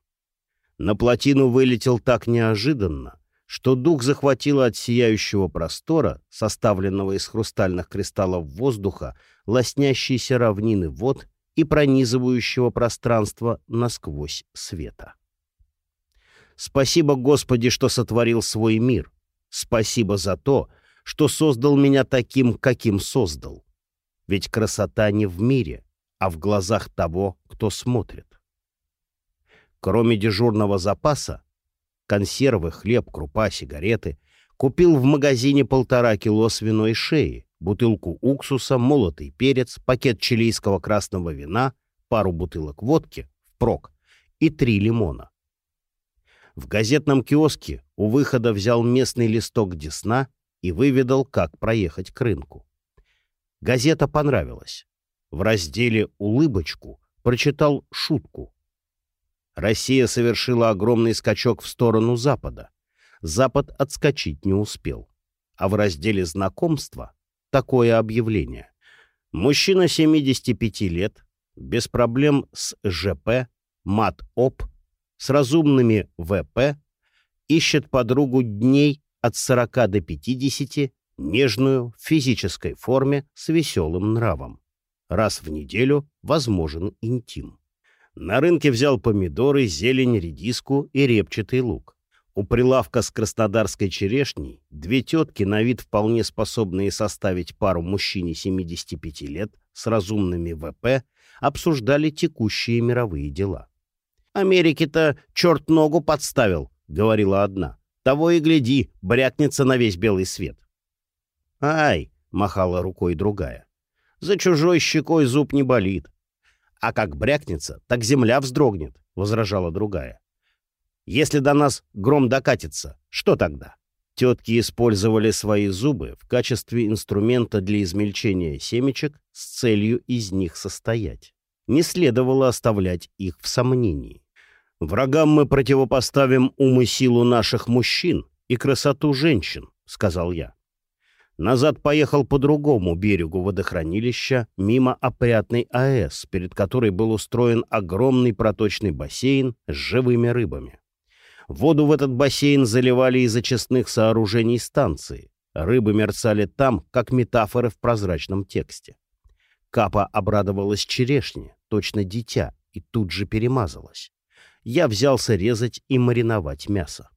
На плотину вылетел так неожиданно, что дух захватило от сияющего простора, составленного из хрустальных кристаллов воздуха, лоснящейся равнины вод и пронизывающего пространство насквозь света. Спасибо, Господи, что сотворил свой мир. Спасибо за то, что создал меня таким, каким создал. Ведь красота не в мире, а в глазах того, кто смотрит. Кроме дежурного запаса, консервы, хлеб, крупа, сигареты, купил в магазине полтора кило свиной шеи, бутылку уксуса, молотый перец, пакет чилийского красного вина, пару бутылок водки, впрок и три лимона. В газетном киоске у выхода взял местный листок Десна и выведал, как проехать к рынку. Газета понравилась. В разделе «Улыбочку» прочитал шутку. Россия совершила огромный скачок в сторону Запада. Запад отскочить не успел. А в разделе «Знакомства» такое объявление. Мужчина 75 лет, без проблем с ЖП, мат-оп, с разумными ВП, ищет подругу дней от 40 до 50, нежную, в физической форме, с веселым нравом. Раз в неделю возможен интим. На рынке взял помидоры, зелень, редиску и репчатый лук. У прилавка с краснодарской черешней две тетки, на вид вполне способные составить пару мужчине 75 лет с разумными ВП, обсуждали текущие мировые дела. «Америке-то черт ногу подставил», — говорила одна. Того и гляди, брякнется на весь белый свет. «Ай!» — махала рукой другая. «За чужой щекой зуб не болит. А как брякнется, так земля вздрогнет», — возражала другая. «Если до нас гром докатится, что тогда?» Тетки использовали свои зубы в качестве инструмента для измельчения семечек с целью из них состоять. Не следовало оставлять их в сомнении. «Врагам мы противопоставим ум и силу наших мужчин и красоту женщин», — сказал я. Назад поехал по другому берегу водохранилища, мимо опрятной АЭС, перед которой был устроен огромный проточный бассейн с живыми рыбами. Воду в этот бассейн заливали из очистных сооружений станции. Рыбы мерцали там, как метафоры в прозрачном тексте. Капа обрадовалась черешне, точно дитя, и тут же перемазалась. Я взялся резать и мариновать мясо.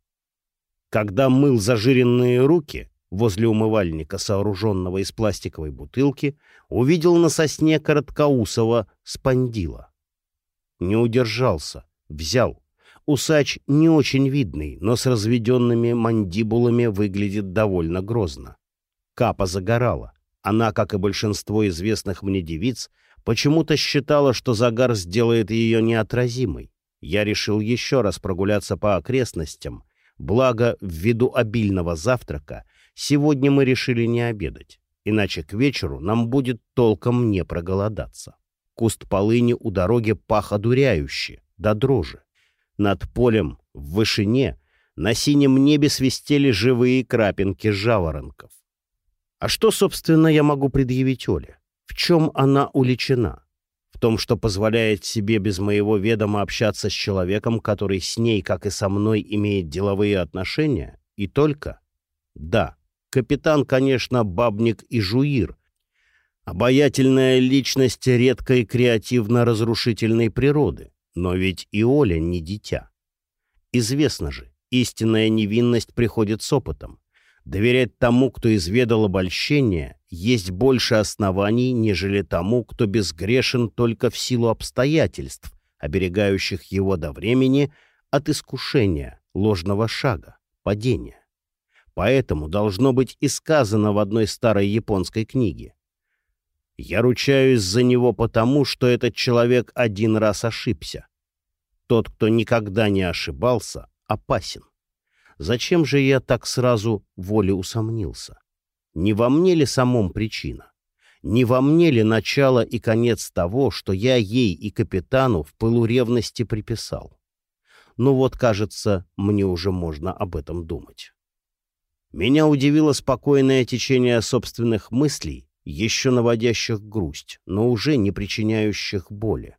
Когда мыл зажиренные руки, возле умывальника, сооруженного из пластиковой бутылки, увидел на сосне короткоусого спандила. Не удержался, взял. Усач не очень видный, но с разведенными мандибулами выглядит довольно грозно. Капа загорала. Она, как и большинство известных мне девиц, почему-то считала, что загар сделает ее неотразимой. Я решил еще раз прогуляться по окрестностям, благо, ввиду обильного завтрака, сегодня мы решили не обедать, иначе к вечеру нам будет толком не проголодаться. Куст полыни у дороги пах одуряюще, до дрожи. Над полем, в вышине, на синем небе свистели живые крапинки жаворонков. А что, собственно, я могу предъявить Оле? В чем она уличена? В том, что позволяет себе без моего ведома общаться с человеком, который с ней, как и со мной, имеет деловые отношения? И только? Да, капитан, конечно, бабник и жуир. Обаятельная личность редкой креативно-разрушительной природы. Но ведь и Оля не дитя. Известно же, истинная невинность приходит с опытом. Доверять тому, кто изведал обольщение, есть больше оснований, нежели тому, кто безгрешен только в силу обстоятельств, оберегающих его до времени от искушения, ложного шага, падения. Поэтому должно быть и сказано в одной старой японской книге. Я ручаюсь за него потому, что этот человек один раз ошибся. Тот, кто никогда не ошибался, опасен. Зачем же я так сразу воле усомнился? Не во мне ли самом причина? Не во мне ли начало и конец того, что я ей и капитану в пылу ревности приписал? Ну вот, кажется, мне уже можно об этом думать. Меня удивило спокойное течение собственных мыслей, еще наводящих грусть, но уже не причиняющих боли.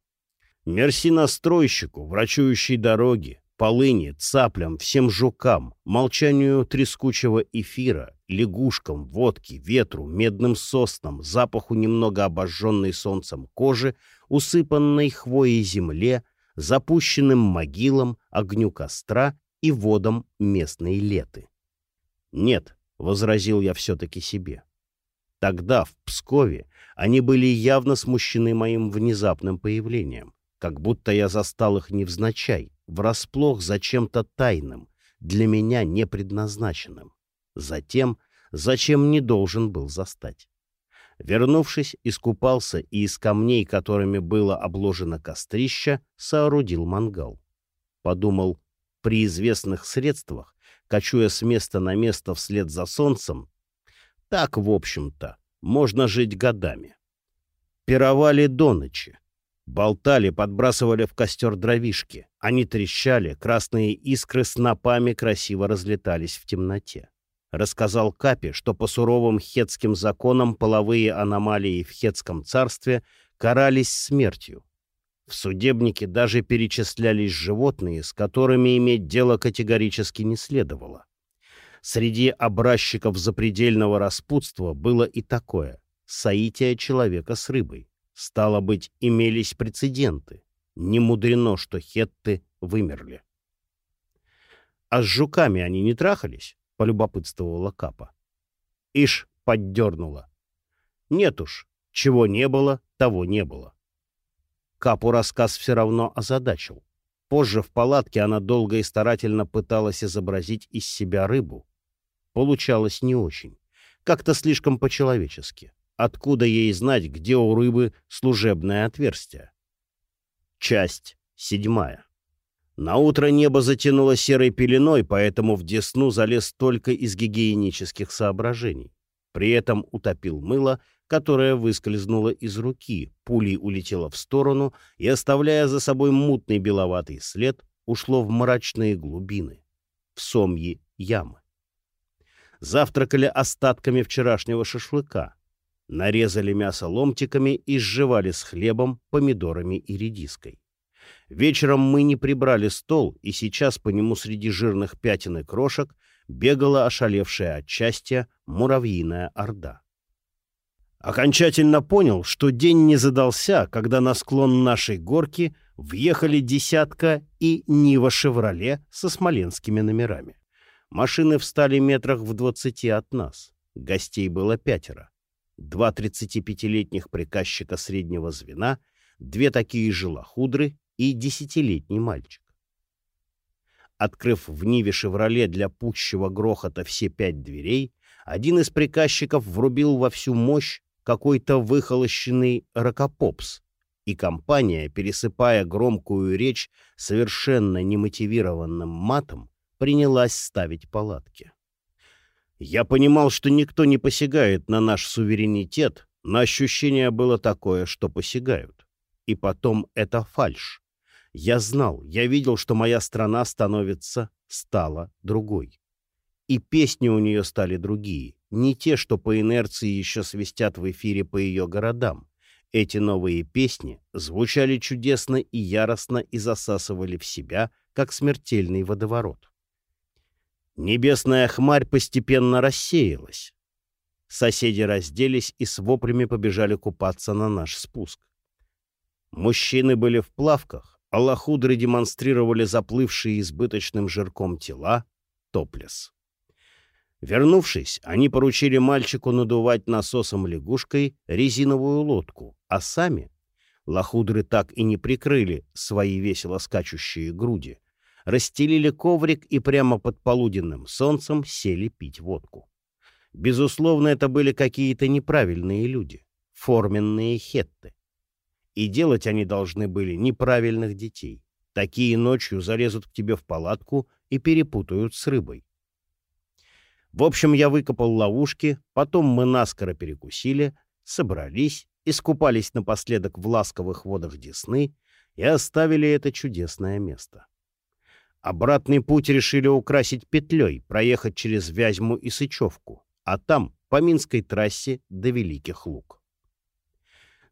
Мерси настройщику, врачующей дороги, полыни, цаплям, всем жукам, молчанию трескучего эфира, лягушкам, водке, ветру, медным соснам, запаху немного обожженной солнцем кожи, усыпанной хвоей земле, запущенным могилам, огню костра и водам местной леты. «Нет», — возразил я все-таки себе, Тогда, в Пскове, они были явно смущены моим внезапным появлением, как будто я застал их невзначай, врасплох за чем-то тайным, для меня не предназначенным, затем, зачем не должен был застать. Вернувшись, искупался и из камней, которыми было обложено кострище, соорудил мангал. Подумал, при известных средствах, кочуя с места на место вслед за солнцем, так, в общем-то, можно жить годами. Пировали до ночи. Болтали, подбрасывали в костер дровишки. Они трещали, красные искры снопами красиво разлетались в темноте. Рассказал Капи, что по суровым хетским законам половые аномалии в хетском царстве карались смертью. В судебнике даже перечислялись животные, с которыми иметь дело категорически не следовало. Среди образчиков запредельного распутства было и такое — соитие человека с рыбой. Стало быть, имелись прецеденты. Не мудрено, что хетты вымерли. «А с жуками они не трахались?» — полюбопытствовала Капа. Иш поддернула. «Нет уж, чего не было, того не было». Капу рассказ все равно озадачил. Позже в палатке она долго и старательно пыталась изобразить из себя рыбу. Получалось не очень. Как-то слишком по-человечески. Откуда ей знать, где у рыбы служебное отверстие? Часть седьмая. На утро небо затянуло серой пеленой, поэтому в десну залез только из гигиенических соображений. При этом утопил мыло, которое выскользнуло из руки, пулей улетело в сторону и, оставляя за собой мутный беловатый след, ушло в мрачные глубины, в сомьи ямы. Завтракали остатками вчерашнего шашлыка, нарезали мясо ломтиками и сживали с хлебом, помидорами и редиской. Вечером мы не прибрали стол, и сейчас по нему среди жирных пятен и крошек бегала ошалевшая от счастья муравьиная орда. Окончательно понял, что день не задался, когда на склон нашей горки въехали десятка и Нива «Шевроле» со смоленскими номерами. Машины встали метрах в двадцати от нас. Гостей было пятеро. Два 35-летних приказчика среднего звена, две такие же лохудры и десятилетний мальчик. Открыв в Ниве «Шевроле» для пущего грохота все пять дверей, один из приказчиков врубил во всю мощь какой-то выхолощенный ракопопс, и компания, пересыпая громкую речь совершенно немотивированным матом, принялась ставить палатки. Я понимал, что никто не посягает на наш суверенитет, но ощущение было такое, что посягают. И потом это фальшь. Я знал, я видел, что моя страна становится, стала другой. И песни у нее стали другие, не те, что по инерции еще свистят в эфире по ее городам. Эти новые песни звучали чудесно и яростно и засасывали в себя, как смертельный водоворот. Небесная хмарь постепенно рассеялась. Соседи разделись и с воплями побежали купаться на наш спуск. Мужчины были в плавках, Аллахудры демонстрировали заплывшие избыточным жирком тела, топлес. Вернувшись, они поручили мальчику надувать насосом лягушкой резиновую лодку, а сами, лохудры так и не прикрыли свои весело скачущие груди, расстелили коврик и прямо под полуденным солнцем сели пить водку. Безусловно, это были какие-то неправильные люди, форменные хетты. И делать они должны были неправильных детей. Такие ночью залезут к тебе в палатку и перепутают с рыбой. В общем, я выкопал ловушки, потом мы наскоро перекусили, собрались, искупались напоследок в ласковых водах Десны и оставили это чудесное место. Обратный путь решили украсить петлей, проехать через Вязьму и Сычевку, а там по Минской трассе до Великих Луг.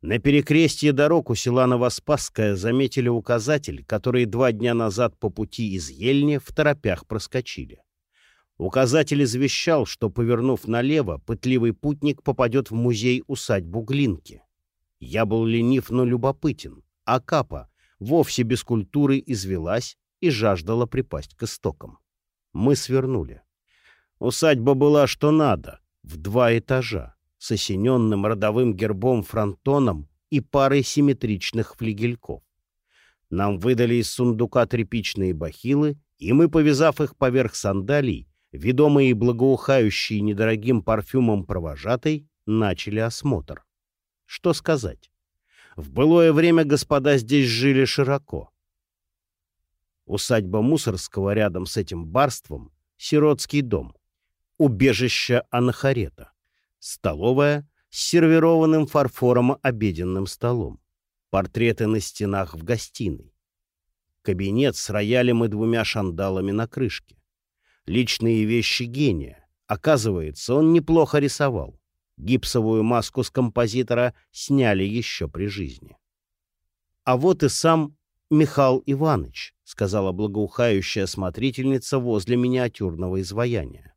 На перекрестье дорог у села Новоспасское заметили указатель, который два дня назад по пути из Ельни в торопях проскочили. Указатель извещал, что, повернув налево, пытливый путник попадет в музей-усадьбу Глинки. Я был ленив, но любопытен, а Капа вовсе без культуры извелась и жаждала припасть к истокам. Мы свернули. Усадьба была что надо, в два этажа с осененным родовым гербом-фронтоном и парой симметричных флигельков. Нам выдали из сундука тряпичные бахилы, и мы, повязав их поверх сандалий, ведомые благоухающие недорогим парфюмом провожатой, начали осмотр. Что сказать? В былое время господа здесь жили широко. Усадьба Мусорского рядом с этим барством — сиротский дом, убежище Анахарета. Столовая с сервированным фарфором обеденным столом. Портреты на стенах в гостиной. Кабинет с роялем и двумя шандалами на крышке. Личные вещи гения. Оказывается, он неплохо рисовал. Гипсовую маску с композитора сняли еще при жизни. А вот и сам Михаил Иванович, сказала благоухающая смотрительница возле миниатюрного изваяния.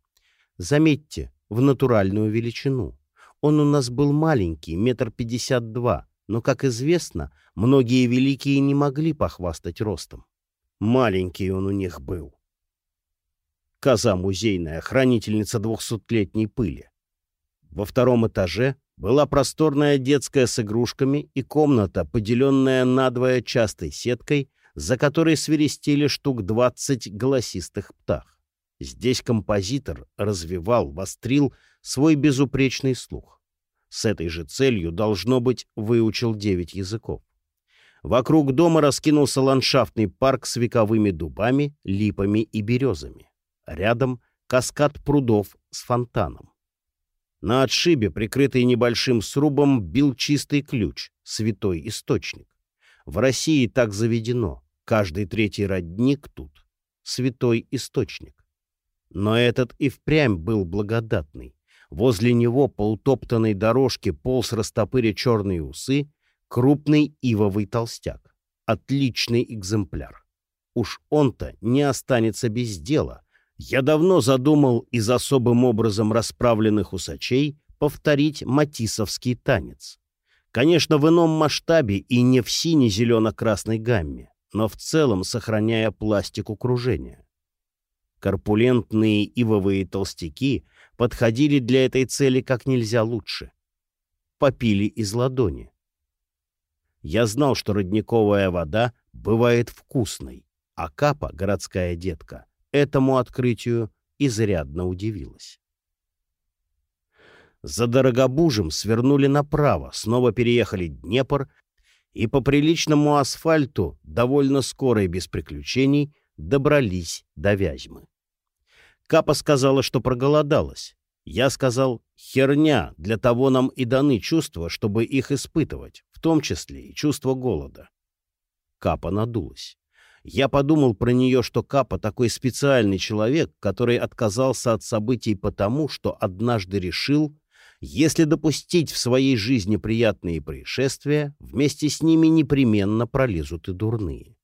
Заметьте, в натуральную величину. Он у нас был маленький, метр пятьдесят два, но, как известно, многие великие не могли похвастать ростом. Маленький он у них был. Коза музейная, хранительница двухсотлетней пыли. Во втором этаже была просторная детская с игрушками и комната, поделенная надвое частой сеткой, за которой свиристели штук двадцать голосистых птах. Здесь композитор развивал, вострил свой безупречный слух. С этой же целью, должно быть, выучил девять языков. Вокруг дома раскинулся ландшафтный парк с вековыми дубами, липами и березами. Рядом каскад прудов с фонтаном. На отшибе, прикрытый небольшим срубом, бил чистый ключ, святой источник. В России так заведено. Каждый третий родник тут. Святой источник. Но этот и впрямь был благодатный. Возле него по утоптанной дорожке полз растопыря черные усы, крупный ивовый толстяк. Отличный экземпляр. Уж он-то не останется без дела. Я давно задумал из особым образом расправленных усачей повторить матисовский танец. Конечно, в ином масштабе и не в сине-зелено-красной гамме, но в целом сохраняя пластику кружения. Корпулентные ивовые толстяки подходили для этой цели как нельзя лучше. Попили из ладони. Я знал, что родниковая вода бывает вкусной, а Капа, городская детка, этому открытию изрядно удивилась. За Дорогобужем свернули направо, снова переехали Днепр, и по приличному асфальту, довольно скоро и без приключений, добрались до Вязьмы. Капа сказала, что проголодалась. Я сказал, херня, для того нам и даны чувства, чтобы их испытывать, в том числе и чувство голода. Капа надулась. Я подумал про нее, что Капа такой специальный человек, который отказался от событий потому, что однажды решил, если допустить в своей жизни приятные происшествия, вместе с ними непременно пролезут и дурные.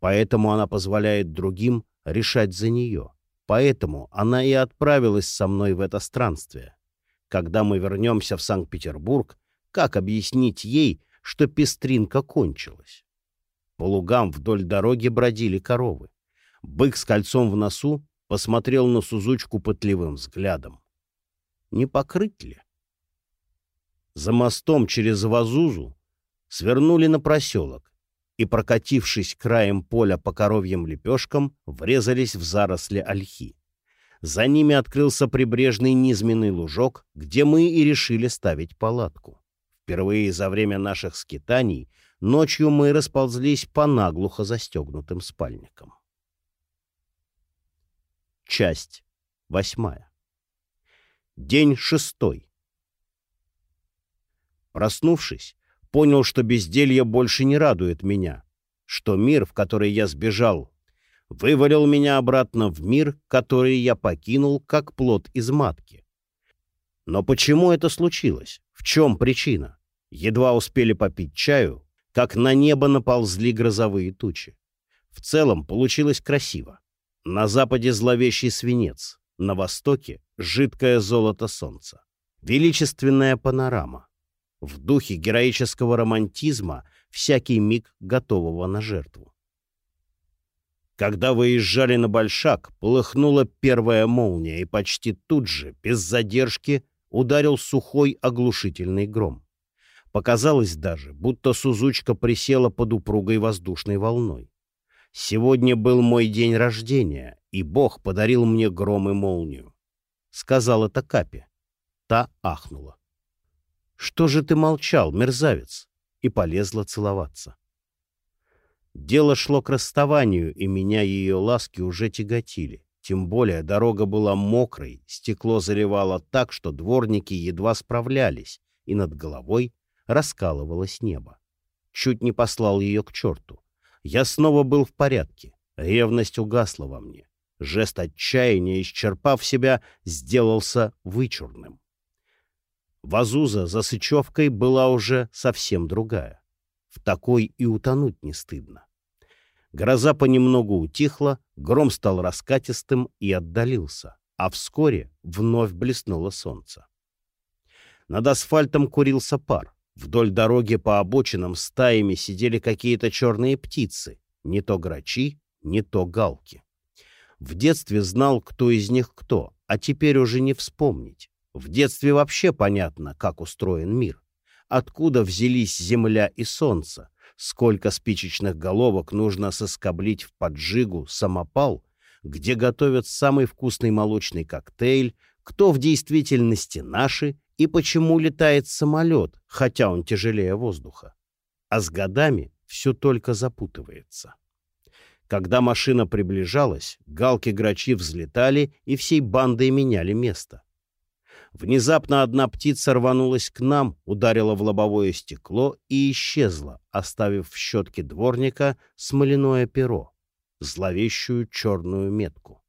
Поэтому она позволяет другим решать за нее. Поэтому она и отправилась со мной в это странствие. Когда мы вернемся в Санкт-Петербург, как объяснить ей, что пестринка кончилась? По лугам вдоль дороги бродили коровы. Бык с кольцом в носу посмотрел на Сузучку пытливым взглядом. Не покрыть ли? За мостом через Вазузу свернули на проселок и, прокатившись краем поля по коровьим лепешкам, врезались в заросли ольхи. За ними открылся прибрежный низменный лужок, где мы и решили ставить палатку. Впервые за время наших скитаний ночью мы расползлись по наглухо застегнутым спальникам. Часть восьмая. День шестой. Проснувшись, понял, что безделье больше не радует меня, что мир, в который я сбежал, вывалил меня обратно в мир, который я покинул, как плод из матки. Но почему это случилось? В чем причина? Едва успели попить чаю, как на небо наползли грозовые тучи. В целом получилось красиво. На западе зловещий свинец, на востоке — жидкое золото солнца. Величественная панорама в духе героического романтизма всякий миг готового на жертву. Когда выезжали на Большак, полыхнула первая молния, и почти тут же, без задержки, ударил сухой оглушительный гром. Показалось даже, будто Сузучка присела под упругой воздушной волной. Сегодня был мой день рождения, и Бог подарил мне гром и молнию. Сказала это Капе. Та ахнула. «Что же ты молчал, мерзавец?» и полезла целоваться. Дело шло к расставанию, и меня ее ласки уже тяготили. Тем более дорога была мокрой, стекло заливало так, что дворники едва справлялись, и над головой раскалывалось небо. Чуть не послал ее к черту. Я снова был в порядке. Ревность угасла во мне. Жест отчаяния, исчерпав себя, сделался вычурным. Вазуза за Сычевкой была уже совсем другая. В такой и утонуть не стыдно. Гроза понемногу утихла, гром стал раскатистым и отдалился, а вскоре вновь блеснуло солнце. Над асфальтом курился пар. Вдоль дороги по обочинам стаями сидели какие-то черные птицы, не то грачи, не то галки. В детстве знал, кто из них кто, а теперь уже не вспомнить. В детстве вообще понятно, как устроен мир. Откуда взялись земля и солнце, сколько спичечных головок нужно соскоблить в поджигу самопал, где готовят самый вкусный молочный коктейль, кто в действительности наши и почему летает самолет, хотя он тяжелее воздуха. А с годами все только запутывается. Когда машина приближалась, галки-грачи взлетали и всей бандой меняли место. Внезапно одна птица рванулась к нам, ударила в лобовое стекло и исчезла, оставив в щетке дворника смоляное перо, зловещую черную метку.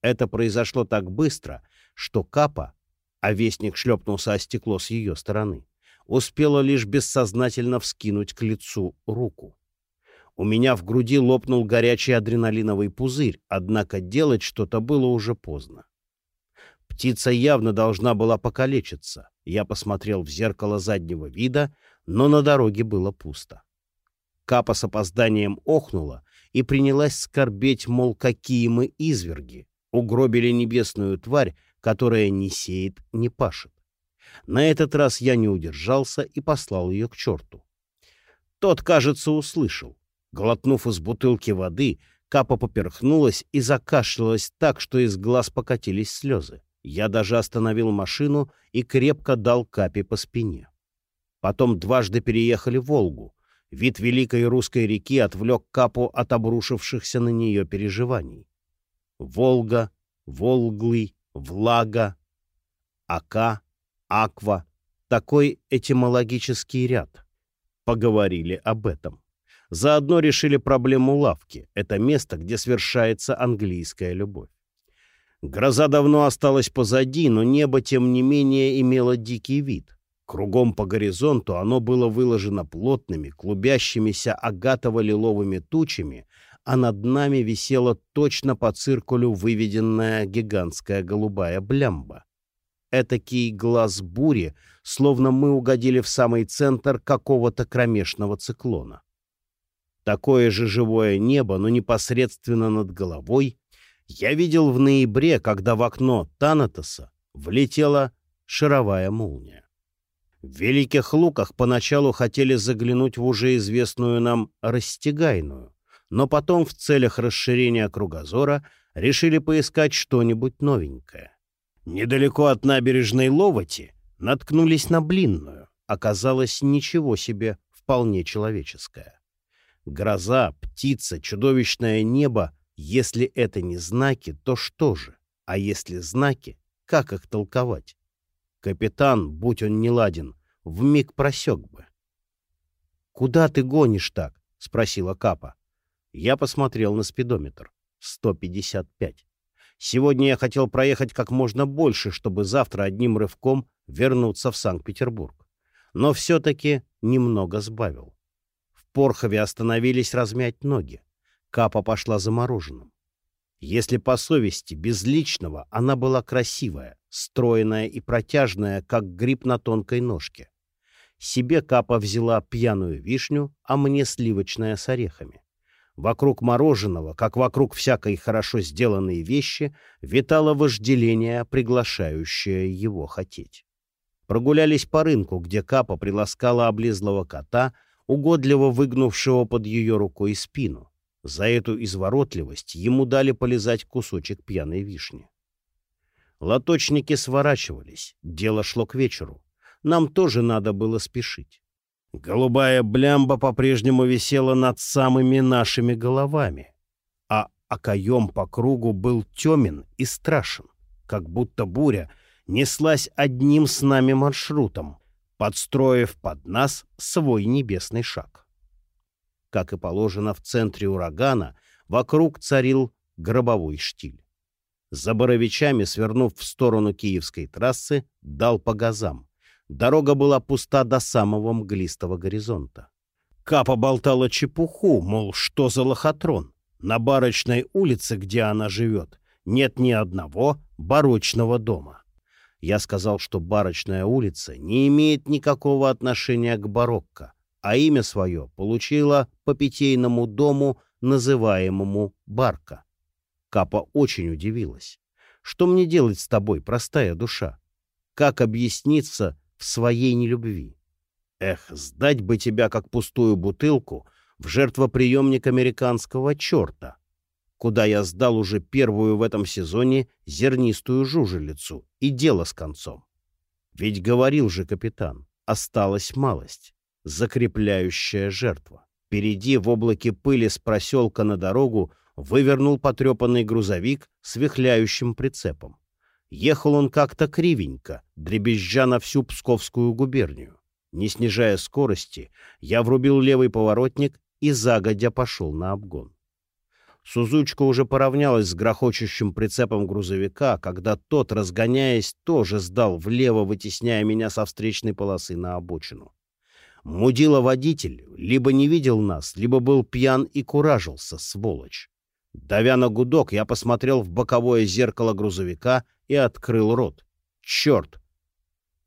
Это произошло так быстро, что Капа, а вестник шлепнулся о стекло с ее стороны, успела лишь бессознательно вскинуть к лицу руку. У меня в груди лопнул горячий адреналиновый пузырь, однако делать что-то было уже поздно. Птица явно должна была покалечиться. Я посмотрел в зеркало заднего вида, но на дороге было пусто. Капа с опозданием охнула и принялась скорбеть, мол, какие мы изверги, угробили небесную тварь, которая не сеет, не пашет. На этот раз я не удержался и послал ее к черту. Тот, кажется, услышал. Глотнув из бутылки воды, Капа поперхнулась и закашлялась так, что из глаз покатились слезы. Я даже остановил машину и крепко дал Капе по спине. Потом дважды переехали Волгу. Вид великой русской реки отвлек Капу от обрушившихся на нее переживаний. Волга, Волглый, Влага, Ака, Аква — такой этимологический ряд. Поговорили об этом. Заодно решили проблему лавки. Это место, где свершается английская любовь. Гроза давно осталась позади, но небо, тем не менее, имело дикий вид. Кругом по горизонту оно было выложено плотными, клубящимися агатово-лиловыми тучами, а над нами висела точно по циркулю выведенная гигантская голубая блямба. Этакий глаз бури, словно мы угодили в самый центр какого-то кромешного циклона. Такое же живое небо, но непосредственно над головой, я видел в ноябре, когда в окно Танатоса влетела шаровая молния. В Великих Луках поначалу хотели заглянуть в уже известную нам Растягайную, но потом в целях расширения кругозора решили поискать что-нибудь новенькое. Недалеко от набережной Ловати наткнулись на блинную. Оказалось, ничего себе, вполне человеческое. Гроза, птица, чудовищное небо если это не знаки, то что же? А если знаки, как их толковать? Капитан, будь он не ладен, вмиг просек бы. «Куда ты гонишь так?» — спросила Капа. Я посмотрел на спидометр. 155. Сегодня я хотел проехать как можно больше, чтобы завтра одним рывком вернуться в Санкт-Петербург. Но все-таки немного сбавил. В Порхове остановились размять ноги. Капа пошла за мороженым. Если по совести, без личного, она была красивая, стройная и протяжная, как гриб на тонкой ножке. Себе Капа взяла пьяную вишню, а мне сливочное с орехами. Вокруг мороженого, как вокруг всякой хорошо сделанной вещи, витало вожделение, приглашающее его хотеть. Прогулялись по рынку, где Капа приласкала облизлого кота, угодливо выгнувшего под ее рукой спину. За эту изворотливость ему дали полезать кусочек пьяной вишни. Лоточники сворачивались, дело шло к вечеру. Нам тоже надо было спешить. Голубая блямба по-прежнему висела над самыми нашими головами, а окоем по кругу был темен и страшен, как будто буря неслась одним с нами маршрутом, подстроив под нас свой небесный шаг. Как и положено в центре урагана, вокруг царил гробовой штиль. За Боровичами, свернув в сторону Киевской трассы, дал по газам. Дорога была пуста до самого мглистого горизонта. Капа болтала чепуху, мол, что за лохотрон. На Барочной улице, где она живет, нет ни одного барочного дома. Я сказал, что Барочная улица не имеет никакого отношения к барокко, а имя свое получила по питейному дому, называемому Барка. Капа очень удивилась. «Что мне делать с тобой, простая душа? Как объясниться в своей нелюбви? Эх, сдать бы тебя, как пустую бутылку, в жертвоприемник американского черта. куда я сдал уже первую в этом сезоне зернистую жужелицу, и дело с концом. Ведь говорил же капитан, осталась малость, закрепляющая жертва. Впереди в облаке пыли с проселка на дорогу вывернул потрепанный грузовик с вихляющим прицепом. Ехал он как-то кривенько, дребезжа на всю Псковскую губернию. Не снижая скорости, я врубил левый поворотник и загодя пошел на обгон. Сузучка уже поравнялась с грохочущим прицепом грузовика, когда тот, разгоняясь, тоже сдал влево, вытесняя меня со встречной полосы на обочину. Мудила-водитель либо не видел нас, либо был пьян и куражился, сволочь. Давя на гудок, я посмотрел в боковое зеркало грузовика и открыл рот. Черт!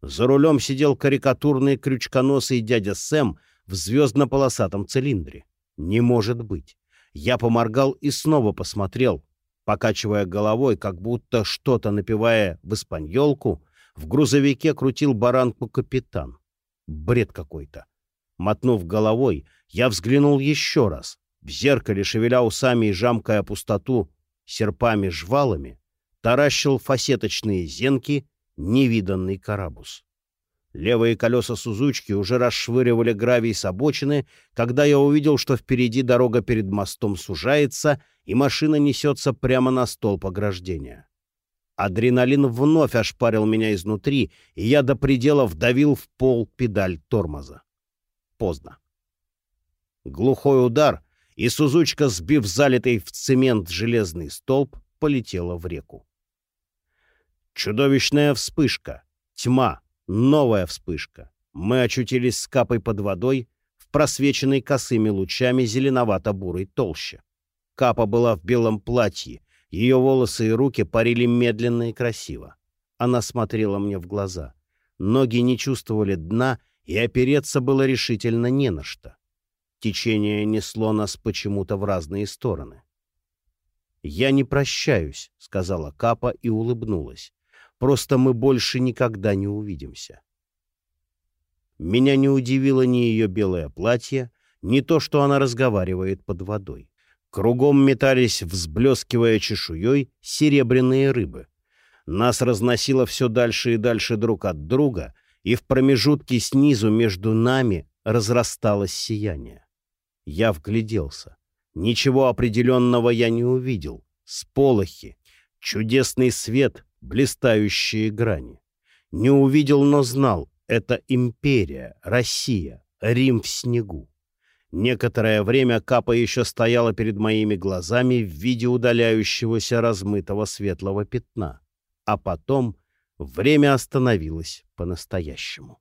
За рулем сидел карикатурный крючконосый дядя Сэм в звездно-полосатом цилиндре. Не может быть. Я поморгал и снова посмотрел, покачивая головой, как будто что-то напевая в испаньолку, в грузовике крутил баранку капитан. Бред какой-то. Мотнув головой, я взглянул еще раз. В зеркале, шевеля усами и жамкая пустоту серпами-жвалами, таращил фасеточные зенки невиданный карабус. Левые колеса Сузучки уже расшвыривали гравий с обочины, когда я увидел, что впереди дорога перед мостом сужается, и машина несется прямо на столб ограждения. Адреналин вновь ошпарил меня изнутри, и я до предела вдавил в пол педаль тормоза. Поздно. Глухой удар, и Сузучка, сбив залитый в цемент железный столб, полетела в реку. Чудовищная вспышка, тьма, Новая вспышка. Мы очутились с капой под водой в просвеченной косыми лучами зеленовато-бурой толще. Капа была в белом платье, ее волосы и руки парили медленно и красиво. Она смотрела мне в глаза. Ноги не чувствовали дна, и опереться было решительно не на что. Течение несло нас почему-то в разные стороны. «Я не прощаюсь», — сказала Капа и улыбнулась. Просто мы больше никогда не увидимся. Меня не удивило ни ее белое платье, ни то, что она разговаривает под водой. Кругом метались, взблескивая чешуей, серебряные рыбы. Нас разносило все дальше и дальше друг от друга, и в промежутке снизу между нами разрасталось сияние. Я вгляделся. Ничего определенного я не увидел. Сполохи, чудесный свет, блистающие грани. Не увидел, но знал — это империя, Россия, Рим в снегу. Некоторое время Капа еще стояла перед моими глазами в виде удаляющегося размытого светлого пятна. А потом время остановилось по-настоящему.